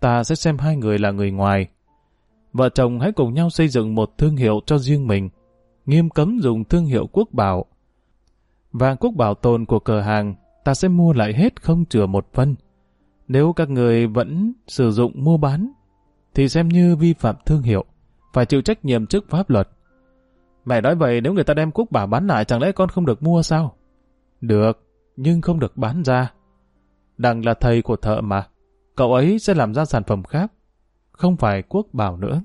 ta sẽ xem hai người là người ngoài. Vợ chồng hãy cùng nhau xây dựng một thương hiệu cho riêng mình. Nghiêm cấm dùng thương hiệu quốc bảo. Vàng quốc bảo tồn của cửa hàng, ta sẽ mua lại hết không chừa một phân. Nếu các người vẫn sử dụng mua bán thì xem như vi phạm thương hiệu, phải chịu trách nhiệm trước pháp luật. Mẹ nói vậy nếu người ta đem quốc bảo bán lại chẳng lẽ con không được mua sao? Được, nhưng không được bán ra. Đằng là thầy của thợ mà, cậu ấy sẽ làm ra sản phẩm khác, không phải quốc bảo nữa.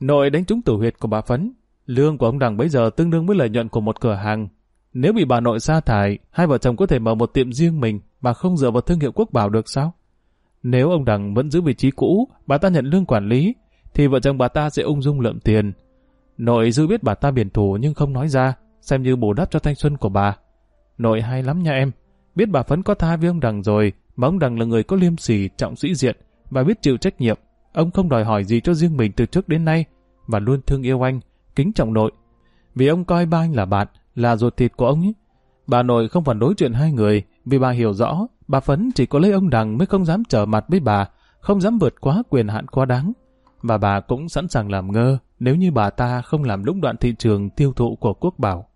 Nội đánh trúng tử huyệt của bà Phấn, lương của ông Đằng bây giờ tương đương với lợi nhuận của một cửa hàng. Nếu bị bà nội sa thải, hai vợ chồng có thể mở một tiệm riêng mình mà không dựa vào thương hiệu quốc bảo được sao? Nếu ông Đằng vẫn giữ vị trí cũ, bà ta nhận lương quản lý, thì vợ chồng bà ta sẽ ung dung lượm tiền. Nội dư biết bà ta biển thủ nhưng không nói ra, xem như bù đắp cho thanh xuân của bà. Nội hay lắm nha em, biết bà Phấn có tha với ông Đằng rồi, mà ông Đằng là người có liêm sỉ, trọng sĩ diện và biết chịu trách nhiệm. Ông không đòi hỏi gì cho riêng mình từ trước đến nay, và luôn thương yêu anh, kính trọng nội. Vì ông coi ba anh là bạn, là ruột thịt của ông ấy. Bà nội không phản đối chuyện hai người, vì bà hiểu rõ Bà Phấn chỉ có lấy ông Đằng mới không dám trở mặt với bà, không dám vượt quá quyền hạn quá đáng. Và bà cũng sẵn sàng làm ngơ nếu như bà ta không làm lũng đoạn thị trường tiêu thụ của quốc bảo.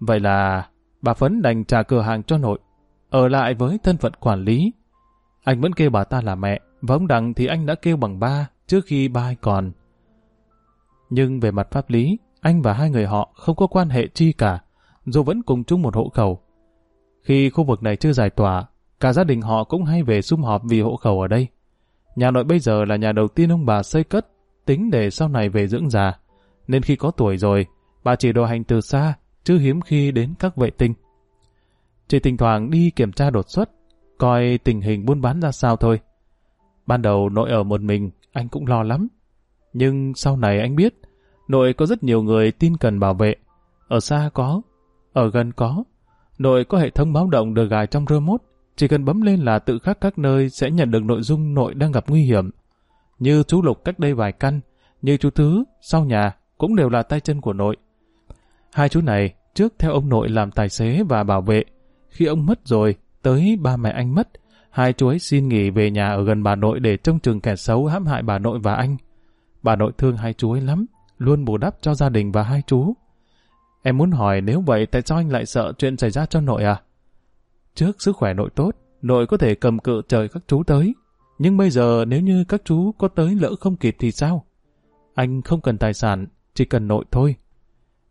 Vậy là bà Phấn đành trả cửa hàng cho nội, ở lại với thân phận quản lý. Anh vẫn kêu bà ta là mẹ, và ông Đằng thì anh đã kêu bằng ba trước khi ba còn. Nhưng về mặt pháp lý, anh và hai người họ không có quan hệ chi cả, dù vẫn cùng chung một hộ khẩu. Khi khu vực này chưa giải tỏa, cả gia đình họ cũng hay về sum họp vì hộ khẩu ở đây. Nhà nội bây giờ là nhà đầu tiên ông bà xây cất, tính để sau này về dưỡng già. Nên khi có tuổi rồi, bà chỉ đồ hành từ xa, chứ hiếm khi đến các vệ tinh. Chỉ thỉnh thoảng đi kiểm tra đột xuất, coi tình hình buôn bán ra sao thôi. Ban đầu nội ở một mình, anh cũng lo lắm. Nhưng sau này anh biết, nội có rất nhiều người tin cần bảo vệ. Ở xa có, ở gần có, Nội có hệ thống báo động được gài trong remote, chỉ cần bấm lên là tự khắc các nơi sẽ nhận được nội dung nội đang gặp nguy hiểm. Như chú Lục cách đây vài căn, như chú Thứ, sau nhà, cũng đều là tay chân của nội. Hai chú này trước theo ông nội làm tài xế và bảo vệ. Khi ông mất rồi, tới ba mẹ anh mất, hai chú ấy xin nghỉ về nhà ở gần bà nội để trông chừng kẻ xấu hãm hại bà nội và anh. Bà nội thương hai chú ấy lắm, luôn bù đắp cho gia đình và hai chú. Em muốn hỏi nếu vậy tại sao anh lại sợ chuyện xảy ra cho nội à? Trước sức khỏe nội tốt, nội có thể cầm cự chờ các chú tới. Nhưng bây giờ nếu như các chú có tới lỡ không kịp thì sao? Anh không cần tài sản, chỉ cần nội thôi.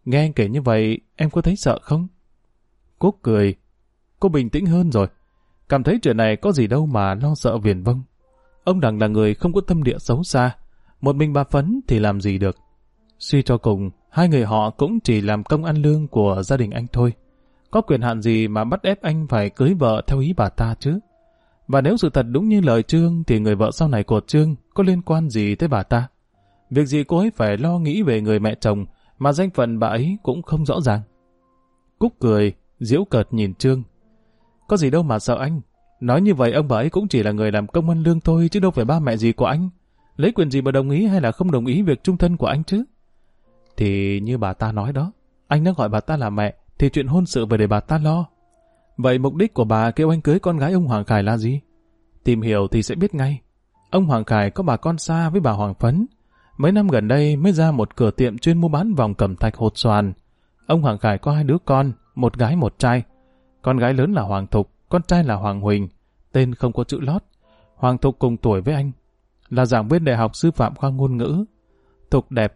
Nghe anh kể như vậy, em có thấy sợ không? Cúc cười. Cô bình tĩnh hơn rồi. Cảm thấy chuyện này có gì đâu mà lo sợ viền vâng. Ông Đằng là người không có tâm địa xấu xa. Một mình bà Phấn thì làm gì được. Suy cho cùng, hai người họ cũng chỉ làm công ăn lương của gia đình anh thôi. Có quyền hạn gì mà bắt ép anh phải cưới vợ theo ý bà ta chứ? Và nếu sự thật đúng như lời Trương thì người vợ sau này của Trương có liên quan gì tới bà ta? Việc gì cô ấy phải lo nghĩ về người mẹ chồng mà danh phận bà ấy cũng không rõ ràng. Cúc cười, diễu cợt nhìn Trương. Có gì đâu mà sợ anh. Nói như vậy ông bà ấy cũng chỉ là người làm công ăn lương thôi chứ đâu phải ba mẹ gì của anh. Lấy quyền gì mà đồng ý hay là không đồng ý việc trung thân của anh chứ? Thì như bà ta nói đó, anh đã gọi bà ta là mẹ, thì chuyện hôn sự về để bà ta lo. Vậy mục đích của bà kêu anh cưới con gái ông Hoàng Khải là gì? Tìm hiểu thì sẽ biết ngay. Ông Hoàng Khải có bà con xa với bà Hoàng Phấn. Mấy năm gần đây mới ra một cửa tiệm chuyên mua bán vòng cẩm thạch hột xoàn. Ông Hoàng Khải có hai đứa con, một gái một trai. Con gái lớn là Hoàng Thục, con trai là Hoàng Huỳnh. Tên không có chữ lót. Hoàng Thục cùng tuổi với anh. Là giảng viên đại học sư phạm khoa ngôn ngữ. Thục đẹp,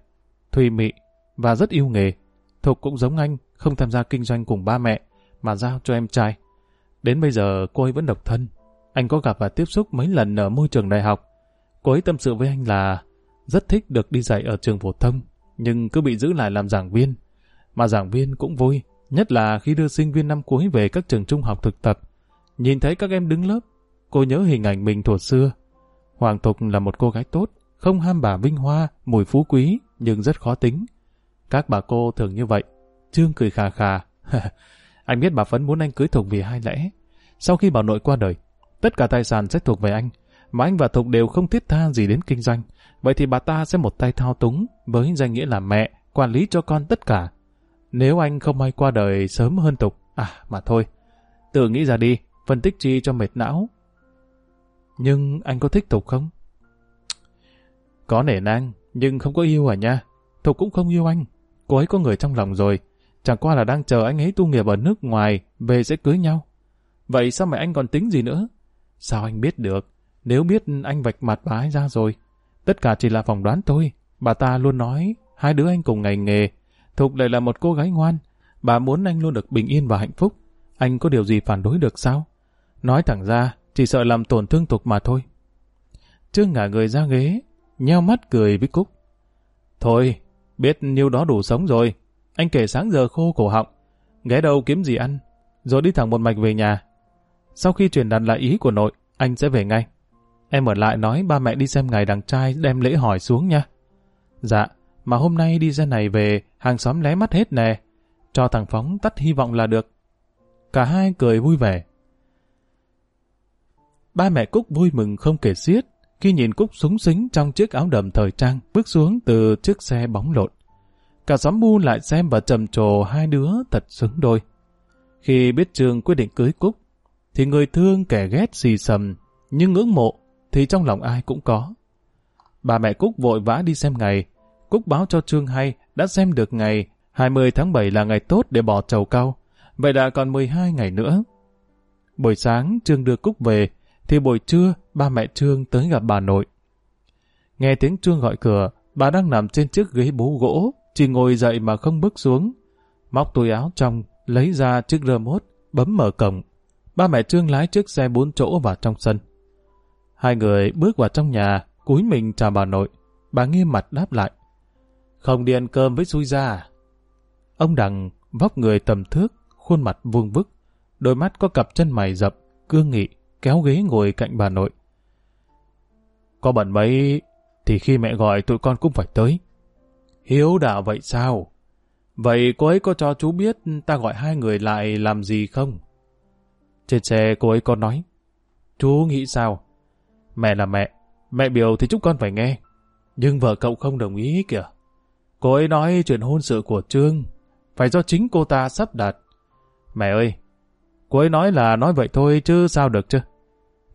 thùy mị và rất yêu nghề. Thục cũng giống anh, không tham gia kinh doanh cùng ba mẹ, mà giao cho em trai. Đến bây giờ cô ấy vẫn độc thân. Anh có gặp và tiếp xúc mấy lần ở môi trường đại học. Cô ấy tâm sự với anh là rất thích được đi dạy ở trường phổ thông, nhưng cứ bị giữ lại làm giảng viên. Mà giảng viên cũng vui, nhất là khi đưa sinh viên năm cuối về các trường trung học thực tập. Nhìn thấy các em đứng lớp, cô nhớ hình ảnh mình thuở xưa. Hoàng Thục là một cô gái tốt, không ham bà vinh hoa, mùi phú quý, nhưng rất khó tính. Các bà cô thường như vậy. Trương cười khà khà. anh biết bà Phấn muốn anh cưới Thục vì hai lẽ. Sau khi bà nội qua đời, tất cả tài sản sẽ thuộc về anh, mà anh và Thục đều không thiết tha gì đến kinh doanh. Vậy thì bà ta sẽ một tay thao túng với danh nghĩa là mẹ, quản lý cho con tất cả. Nếu anh không may qua đời sớm hơn Thục, à mà thôi. Tự nghĩ ra đi, phân tích chi cho mệt não. Nhưng anh có thích Thục không? Có nể nang, nhưng không có yêu à nha. Thục cũng không yêu anh. Cô ấy có người trong lòng rồi. Chẳng qua là đang chờ anh ấy tu nghiệp ở nước ngoài, về sẽ cưới nhau. Vậy sao mẹ anh còn tính gì nữa? Sao anh biết được? Nếu biết anh vạch mặt bà ấy ra rồi. Tất cả chỉ là phỏng đoán thôi. Bà ta luôn nói, hai đứa anh cùng ngành nghề. Thục lại là một cô gái ngoan. Bà muốn anh luôn được bình yên và hạnh phúc. Anh có điều gì phản đối được sao? Nói thẳng ra, chỉ sợ làm tổn thương Thục mà thôi. Trương ngả người ra ghế, nheo mắt cười với Cúc. Thôi, biết nhiêu đó đủ sống rồi. Anh kể sáng giờ khô cổ họng. Ghé đâu kiếm gì ăn, rồi đi thẳng một mạch về nhà. Sau khi truyền đạt lại ý của nội, anh sẽ về ngay. Em ở lại nói ba mẹ đi xem ngày đằng trai đem lễ hỏi xuống nha. Dạ, mà hôm nay đi ra này về, hàng xóm lé mắt hết nè. Cho thằng Phóng tắt hy vọng là được. Cả hai cười vui vẻ. Ba mẹ Cúc vui mừng không kể xiết khi nhìn Cúc súng xính trong chiếc áo đầm thời trang bước xuống từ chiếc xe bóng lộn. Cả xóm bu lại xem và trầm trồ hai đứa thật xứng đôi. Khi biết Trương quyết định cưới Cúc, thì người thương kẻ ghét xì sầm, nhưng ngưỡng mộ thì trong lòng ai cũng có. Bà mẹ Cúc vội vã đi xem ngày. Cúc báo cho Trương hay đã xem được ngày 20 tháng 7 là ngày tốt để bỏ trầu cao. Vậy đã còn 12 ngày nữa. Buổi sáng Trương đưa Cúc về, thì buổi trưa ba mẹ Trương tới gặp bà nội. Nghe tiếng Trương gọi cửa, bà đang nằm trên chiếc ghế bố gỗ, chỉ ngồi dậy mà không bước xuống. Móc túi áo trong, lấy ra chiếc rơ mốt, bấm mở cổng. Ba mẹ Trương lái chiếc xe bốn chỗ vào trong sân. Hai người bước vào trong nhà, cúi mình chào bà nội. Bà nghiêm mặt đáp lại. Không đi ăn cơm với xui ra à? Ông Đằng vóc người tầm thước, khuôn mặt vuông vức, đôi mắt có cặp chân mày dập, cương nghị, kéo ghế ngồi cạnh bà nội. Có bận mấy thì khi mẹ gọi tụi con cũng phải tới. Hiếu đạo vậy sao? Vậy cô ấy có cho chú biết ta gọi hai người lại làm gì không? Trên xe cô ấy có nói. Chú nghĩ sao? Mẹ là mẹ, mẹ biểu thì chúng con phải nghe. Nhưng vợ cậu không đồng ý kìa. Cô ấy nói chuyện hôn sự của Trương, phải do chính cô ta sắp đặt. Mẹ ơi, cô ấy nói là nói vậy thôi chứ sao được chứ.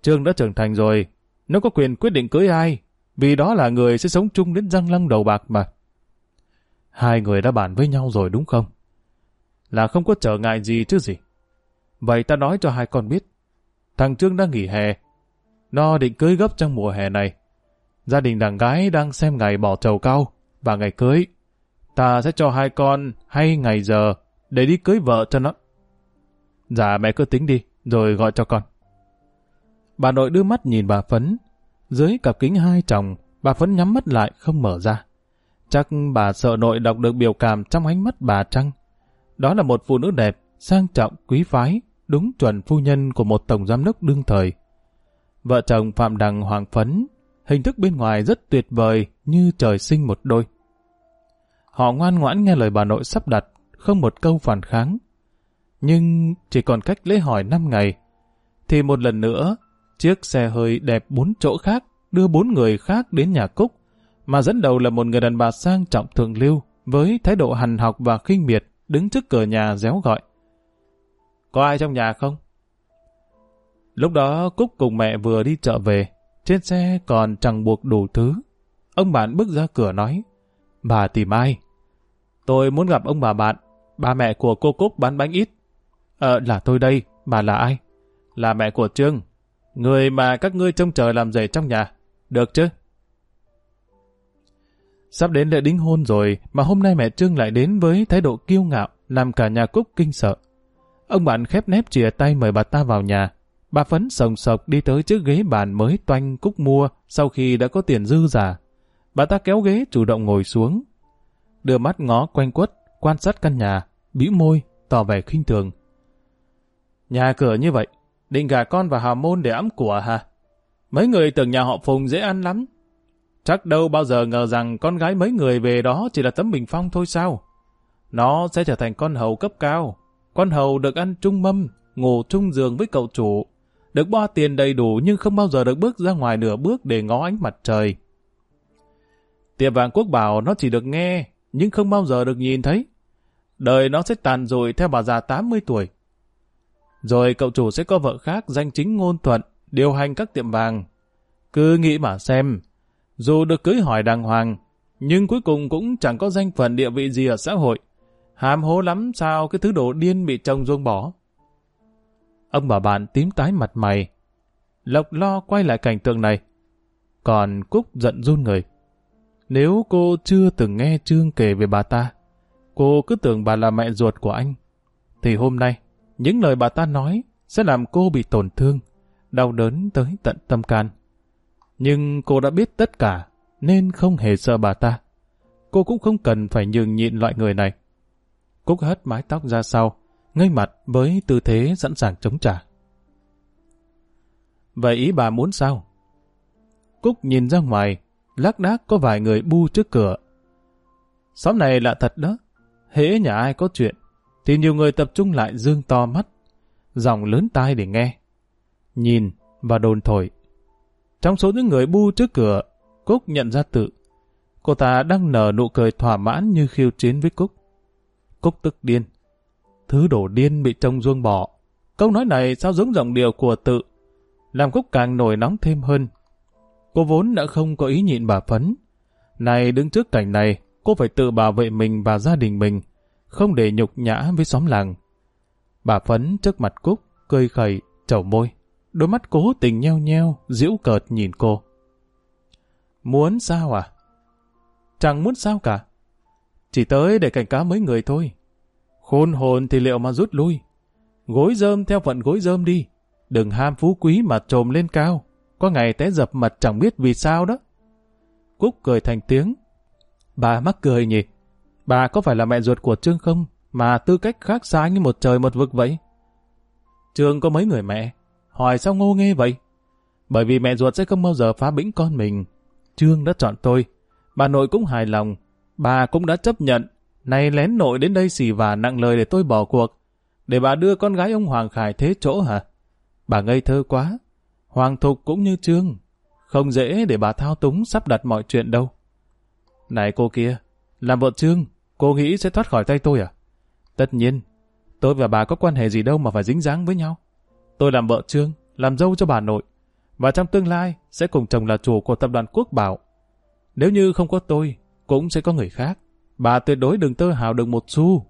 Trương đã trưởng thành rồi, nó có quyền quyết định cưới ai, vì đó là người sẽ sống chung đến răng lăng đầu bạc mà. Hai người đã bàn với nhau rồi đúng không? Là không có trở ngại gì chứ gì. Vậy ta nói cho hai con biết, thằng Trương đang nghỉ hè, nó định cưới gấp trong mùa hè này. Gia đình đàn gái đang xem ngày bỏ trầu cao và ngày cưới. ta sẽ cho hai con hay ngày giờ để đi cưới vợ cho nó. Dạ mẹ cứ tính đi, rồi gọi cho con. Bà nội đưa mắt nhìn bà Phấn. Dưới cặp kính hai chồng, bà Phấn nhắm mắt lại không mở ra. Chắc bà sợ nội đọc được biểu cảm trong ánh mắt bà Trăng. Đó là một phụ nữ đẹp, sang trọng, quý phái, đúng chuẩn phu nhân của một tổng giám đốc đương thời. Vợ chồng Phạm Đằng Hoàng Phấn, hình thức bên ngoài rất tuyệt vời như trời sinh một đôi. Họ ngoan ngoãn nghe lời bà nội sắp đặt, không một câu phản kháng. Nhưng chỉ còn cách lễ hỏi 5 ngày, thì một lần nữa, chiếc xe hơi đẹp bốn chỗ khác đưa bốn người khác đến nhà Cúc, mà dẫn đầu là một người đàn bà sang trọng thượng lưu, với thái độ hằn học và khinh miệt, đứng trước cửa nhà réo gọi. Có ai trong nhà không? Lúc đó Cúc cùng mẹ vừa đi chợ về, trên xe còn chẳng buộc đủ thứ. Ông bạn bước ra cửa nói, bà tìm ai? Tôi muốn gặp ông bà bạn, ba mẹ của cô Cúc bán bánh ít. Ờ, là tôi đây, bà là ai? Là mẹ của Trương, người mà các ngươi trông chờ làm rể trong nhà. Được chứ? Sắp đến lễ đính hôn rồi mà hôm nay mẹ Trương lại đến với thái độ kiêu ngạo làm cả nhà Cúc kinh sợ. Ông bạn khép nép chìa tay mời bà ta vào nhà. Bà Phấn sồng sộc đi tới chiếc ghế bàn mới toanh Cúc mua sau khi đã có tiền dư giả. Bà ta kéo ghế chủ động ngồi xuống. Đưa mắt ngó quanh quất, quan sát căn nhà, bĩu môi, tỏ vẻ khinh thường. Nhà cửa như vậy, định gả con vào hào môn để ấm của hả? Mấy người tưởng nhà họ Phùng dễ ăn lắm. Chắc đâu bao giờ ngờ rằng con gái mấy người về đó chỉ là tấm bình phong thôi sao? Nó sẽ trở thành con hầu cấp cao. Con hầu được ăn chung mâm, ngủ chung giường với cậu chủ. Được bo tiền đầy đủ nhưng không bao giờ được bước ra ngoài nửa bước để ngó ánh mặt trời. Tiệm vàng quốc bảo nó chỉ được nghe, nhưng không bao giờ được nhìn thấy. Đời nó sẽ tàn rồi theo bà già 80 tuổi. Rồi cậu chủ sẽ có vợ khác danh chính ngôn thuận, điều hành các tiệm vàng. Cứ nghĩ mà xem, dù được cưới hỏi đàng hoàng, nhưng cuối cùng cũng chẳng có danh phận địa vị gì ở xã hội. Hàm hố lắm sao cái thứ đồ điên bị chồng ruông bỏ. Ông bà bạn tím tái mặt mày. Lộc lo quay lại cảnh tượng này. Còn Cúc giận run người. Nếu cô chưa từng nghe Trương kể về bà ta, cô cứ tưởng bà là mẹ ruột của anh. Thì hôm nay, những lời bà ta nói sẽ làm cô bị tổn thương, đau đớn tới tận tâm can. Nhưng cô đã biết tất cả, nên không hề sợ bà ta. Cô cũng không cần phải nhường nhịn loại người này. Cúc hất mái tóc ra sau, ngây mặt với tư thế sẵn sàng chống trả. Vậy ý bà muốn sao? Cúc nhìn ra ngoài, lác đác có vài người bu trước cửa. Xóm này lạ thật đó, hễ nhà ai có chuyện, thì nhiều người tập trung lại dương to mắt, giọng lớn tai để nghe. Nhìn và đồn thổi. Trong số những người bu trước cửa, Cúc nhận ra tự. Cô ta đang nở nụ cười thỏa mãn như khiêu chiến với Cúc. Cúc tức điên. Thứ đổ điên bị trông ruông bỏ. Câu nói này sao giống giọng điệu của tự. Làm Cúc càng nổi nóng thêm hơn. Cô vốn đã không có ý nhịn bà Phấn. Này đứng trước cảnh này, cô phải tự bảo vệ mình và gia đình mình, không để nhục nhã với xóm làng. Bà Phấn trước mặt Cúc, cười khẩy, trầu môi. Đôi mắt cố tình nheo nheo, giễu cợt nhìn cô. Muốn sao à? Chẳng muốn sao cả. Chỉ tới để cảnh cáo mấy người thôi. Khôn hồn thì liệu mà rút lui. Gối rơm theo phận gối rơm đi. Đừng ham phú quý mà trồm lên cao. Có ngày té dập mặt chẳng biết vì sao đó. Cúc cười thành tiếng. Bà mắc cười nhỉ? Bà có phải là mẹ ruột của Trương không? Mà tư cách khác xa như một trời một vực vậy? Trương có mấy người mẹ? Hỏi sao ngô nghe vậy? Bởi vì mẹ ruột sẽ không bao giờ phá bĩnh con mình. Trương đã chọn tôi. Bà nội cũng hài lòng. Bà cũng đã chấp nhận. Này lén nội đến đây xì và nặng lời để tôi bỏ cuộc. Để bà đưa con gái ông Hoàng Khải thế chỗ hả? Bà ngây thơ quá. Hoàng Thục cũng như Trương. Không dễ để bà thao túng sắp đặt mọi chuyện đâu. Này cô kia, làm vợ Trương, cô nghĩ sẽ thoát khỏi tay tôi à? Tất nhiên, tôi và bà có quan hệ gì đâu mà phải dính dáng với nhau. Tôi làm vợ Trương, làm dâu cho bà nội, và trong tương lai sẽ cùng chồng là chủ của tập đoàn Quốc Bảo. Nếu như không có tôi, cũng sẽ có người khác. Bà tuyệt đối đừng tơ hào được một xu.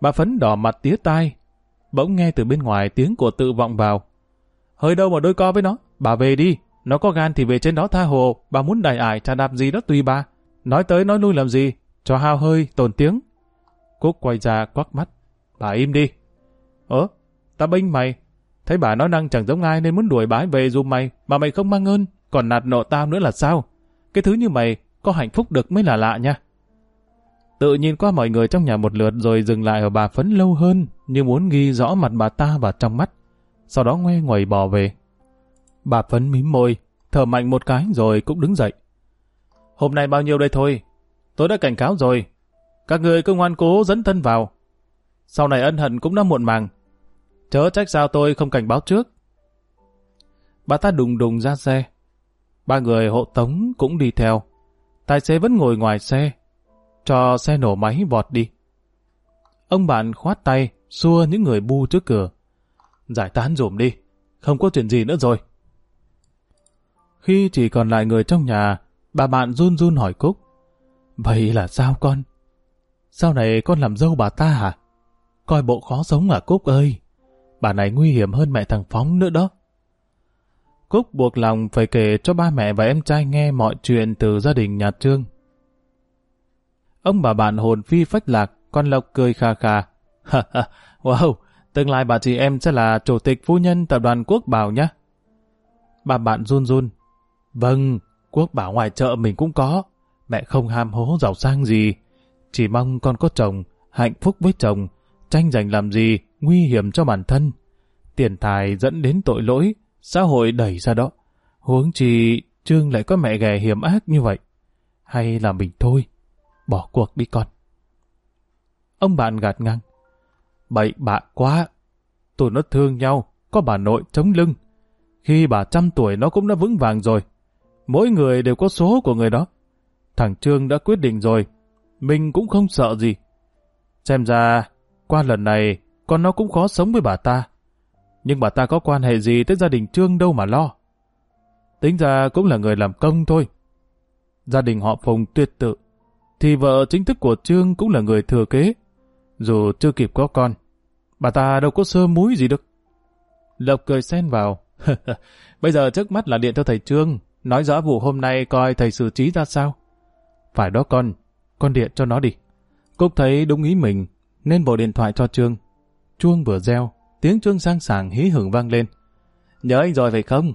Bà phấn đỏ mặt tía tai, bỗng nghe từ bên ngoài tiếng của tự vọng vào. Hơi đâu mà đôi co với nó, bà về đi, nó có gan thì về trên đó tha hồ, bà muốn đài ải trà đạp gì đó tùy bà. Nói tới nói lui làm gì, cho hao hơi, tồn tiếng. Cúc quay ra quắc mắt. Bà im đi. Ơ, ta bênh mày. Thấy bà nói năng chẳng giống ai nên muốn đuổi bái về dùm mày, mà mày không mang ơn, còn nạt nộ tao nữa là sao? Cái thứ như mày có hạnh phúc được mới là lạ nha. Tự nhìn qua mọi người trong nhà một lượt rồi dừng lại ở bà Phấn lâu hơn, như muốn ghi rõ mặt bà ta vào trong mắt. Sau đó ngoe ngoẩy bỏ về. Bà Phấn mím môi, thở mạnh một cái rồi cũng đứng dậy. Hôm nay bao nhiêu đây thôi? Tôi đã cảnh cáo rồi. Các người cứ ngoan cố dẫn thân vào. Sau này ân hận cũng đã muộn màng. Chớ trách sao tôi không cảnh báo trước. Bà ta đùng đùng ra xe. Ba người hộ tống cũng đi theo. Tài xế vẫn ngồi ngoài xe, cho xe nổ máy vọt đi. Ông bạn khoát tay, xua những người bu trước cửa. Giải tán dùm đi, không có chuyện gì nữa rồi. Khi chỉ còn lại người trong nhà, bà bạn run run hỏi Cúc. Vậy là sao con? Sau này con làm dâu bà ta hả? Coi bộ khó sống à Cúc ơi. Bà này nguy hiểm hơn mẹ thằng Phóng nữa đó. Cúc buộc lòng phải kể cho ba mẹ và em trai nghe mọi chuyện từ gia đình nhà Trương. Ông bà bạn hồn phi phách lạc, con Lộc cười khà khà. wow, tương lai bà chị em sẽ là chủ tịch phu nhân tập đoàn Quốc Bảo nhé. Bà bạn run run. Vâng, Quốc Bảo ngoài chợ mình cũng có. Mẹ không ham hố giàu sang gì. Chỉ mong con có chồng, hạnh phúc với chồng, tranh giành làm gì, nguy hiểm cho bản thân. Tiền tài dẫn đến tội lỗi, xã hội đẩy ra đó. Huống chi Trương lại có mẹ ghẻ hiểm ác như vậy. Hay là mình thôi, bỏ cuộc đi con. Ông bạn gạt ngang. Bậy bạ quá, tụi nó thương nhau, có bà nội chống lưng. Khi bà trăm tuổi nó cũng đã vững vàng rồi. Mỗi người đều có số của người đó. Thằng Trương đã quyết định rồi, mình cũng không sợ gì. Xem ra, qua lần này, con nó cũng khó sống với bà ta. Nhưng bà ta có quan hệ gì tới gia đình Trương đâu mà lo. Tính ra cũng là người làm công thôi. Gia đình họ Phùng tuyệt tự, thì vợ chính thức của Trương cũng là người thừa kế. Dù chưa kịp có con, bà ta đâu có sơ múi gì được. Lộc cười xen vào. Bây giờ trước mắt là điện cho thầy Trương, nói rõ vụ hôm nay coi thầy xử trí ra sao. Phải đó con, con điện cho nó đi. Cúc thấy đúng ý mình, nên bộ điện thoại cho Trương. Chuông vừa reo, tiếng chuông sang sàng hí hửng vang lên. Nhớ anh rồi phải không?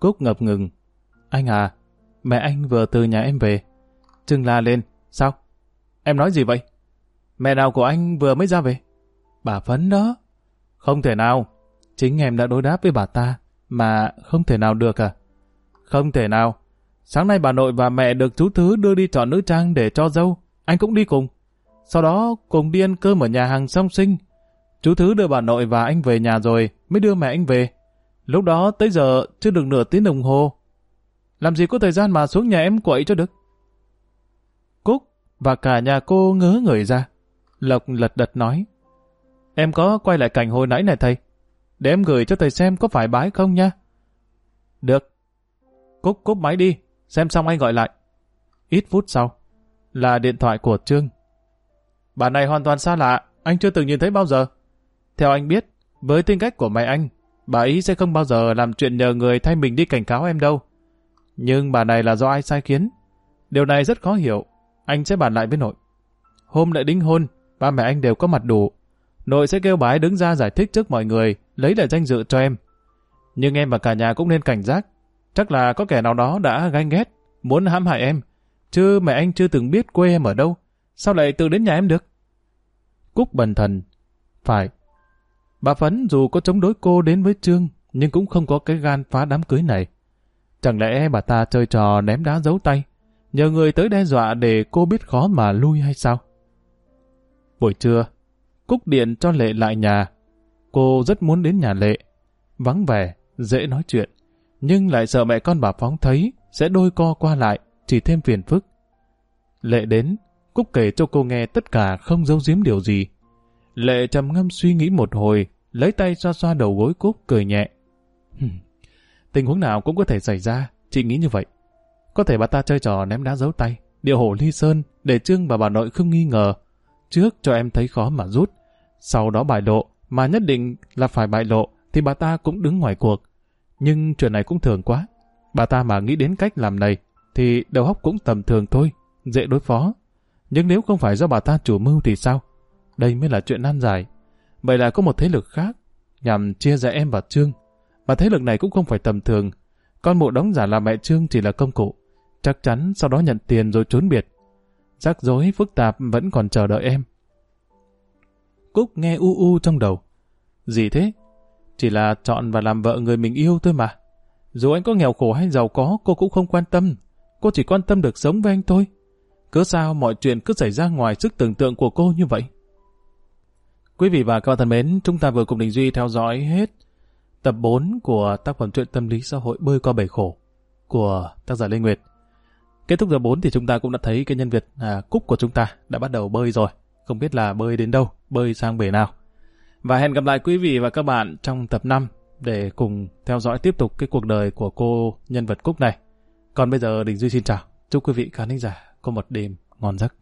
Cúc ngập ngừng. Anh à, mẹ anh vừa từ nhà em về. Trương la lên. Sao? Em nói gì vậy? Mẹ nào của anh vừa mới ra về? Bà Phấn đó. Không thể nào. Chính em đã đối đáp với bà ta, mà không thể nào được à? Không thể nào. Sáng nay bà nội và mẹ được chú Thứ đưa đi chọn nữ trang để cho dâu. Anh cũng đi cùng. Sau đó, cùng đi ăn cơm ở nhà hàng song sinh. Chú Thứ đưa bà nội và anh về nhà rồi mới đưa mẹ anh về. Lúc đó tới giờ chưa được nửa tiếng đồng hồ. Làm gì có thời gian mà xuống nhà em quậy cho được. Cúc và cả nhà cô ngớ người ra. Lộc lật đật nói. Em có quay lại cảnh hồi nãy này, thầy. Để em gửi cho thầy xem có phải bái không nha. Được. Cúc cúp máy đi. Xem xong anh gọi lại. Ít phút sau. Là điện thoại của Trương. Bà này hoàn toàn xa lạ. Anh chưa từng nhìn thấy bao giờ. Theo anh biết, với tính cách của mẹ anh, bà ấy sẽ không bao giờ làm chuyện nhờ người thay mình đi cảnh cáo em đâu. Nhưng bà này là do ai sai khiến? Điều này rất khó hiểu. Anh sẽ bàn lại với nội. Hôm lại đính hôn, ba mẹ anh đều có mặt đủ. Nội sẽ kêu bà ấy đứng ra giải thích trước mọi người, lấy lại danh dự cho em. Nhưng em và cả nhà cũng nên cảnh giác. Chắc là có kẻ nào đó đã ganh ghét, muốn hãm hại em. Chứ mẹ anh chưa từng biết quê em ở đâu. Sao lại tự đến nhà em được? Cúc bần thần. Phải, Bà Phấn dù có chống đối cô đến với Trương, nhưng cũng không có cái gan phá đám cưới này. Chẳng lẽ bà ta chơi trò ném đá giấu tay, nhờ người tới đe dọa để cô biết khó mà lui hay sao? Buổi trưa, Cúc điện cho Lệ lại nhà. Cô rất muốn đến nhà Lệ. Vắng vẻ, dễ nói chuyện, nhưng lại sợ mẹ con bà Phóng thấy sẽ đôi co qua lại, chỉ thêm phiền phức. Lệ đến, Cúc kể cho cô nghe tất cả không giấu giếm điều gì. Lệ trầm ngâm suy nghĩ một hồi, lấy tay xoa xoa đầu gối Cúc cười nhẹ. Tình huống nào cũng có thể xảy ra, chị nghĩ như vậy. Có thể bà ta chơi trò ném đá giấu tay, điệu hổ ly sơn để Trương và bà nội không nghi ngờ. Trước cho em thấy khó mà rút, sau đó bại lộ, mà nhất định là phải bại lộ thì bà ta cũng đứng ngoài cuộc. Nhưng chuyện này cũng thường quá. Bà ta mà nghĩ đến cách làm này thì đầu óc cũng tầm thường thôi, dễ đối phó. Nhưng nếu không phải do bà ta chủ mưu thì sao? Đây mới là chuyện nan giải. Vậy là có một thế lực khác, nhằm chia rẽ em và Trương. Và thế lực này cũng không phải tầm thường. Con mụ đóng giả là mẹ Trương chỉ là công cụ. Chắc chắn sau đó nhận tiền rồi trốn biệt. Rắc rối phức tạp vẫn còn chờ đợi em. Cúc nghe u u trong đầu. Gì thế? Chỉ là chọn và làm vợ người mình yêu thôi mà. Dù anh có nghèo khổ hay giàu có, cô cũng không quan tâm. Cô chỉ quan tâm được sống với anh thôi. Cớ sao mọi chuyện cứ xảy ra ngoài sức tưởng tượng của cô như vậy? Quý vị và các bạn thân mến, chúng ta vừa cùng Đình Duy theo dõi hết tập 4 của tác phẩm truyện tâm lý xã hội Bơi qua bể khổ của tác giả Lê Nguyệt. Kết thúc giờ 4 thì chúng ta cũng đã thấy cái nhân vật à, Cúc của chúng ta đã bắt đầu bơi rồi. Không biết là bơi đến đâu, bơi sang bể nào. Và hẹn gặp lại quý vị và các bạn trong tập 5 để cùng theo dõi tiếp tục cái cuộc đời của cô nhân vật Cúc này. Còn bây giờ Đình Duy xin chào. Chúc quý vị khán giả có một đêm ngon giấc.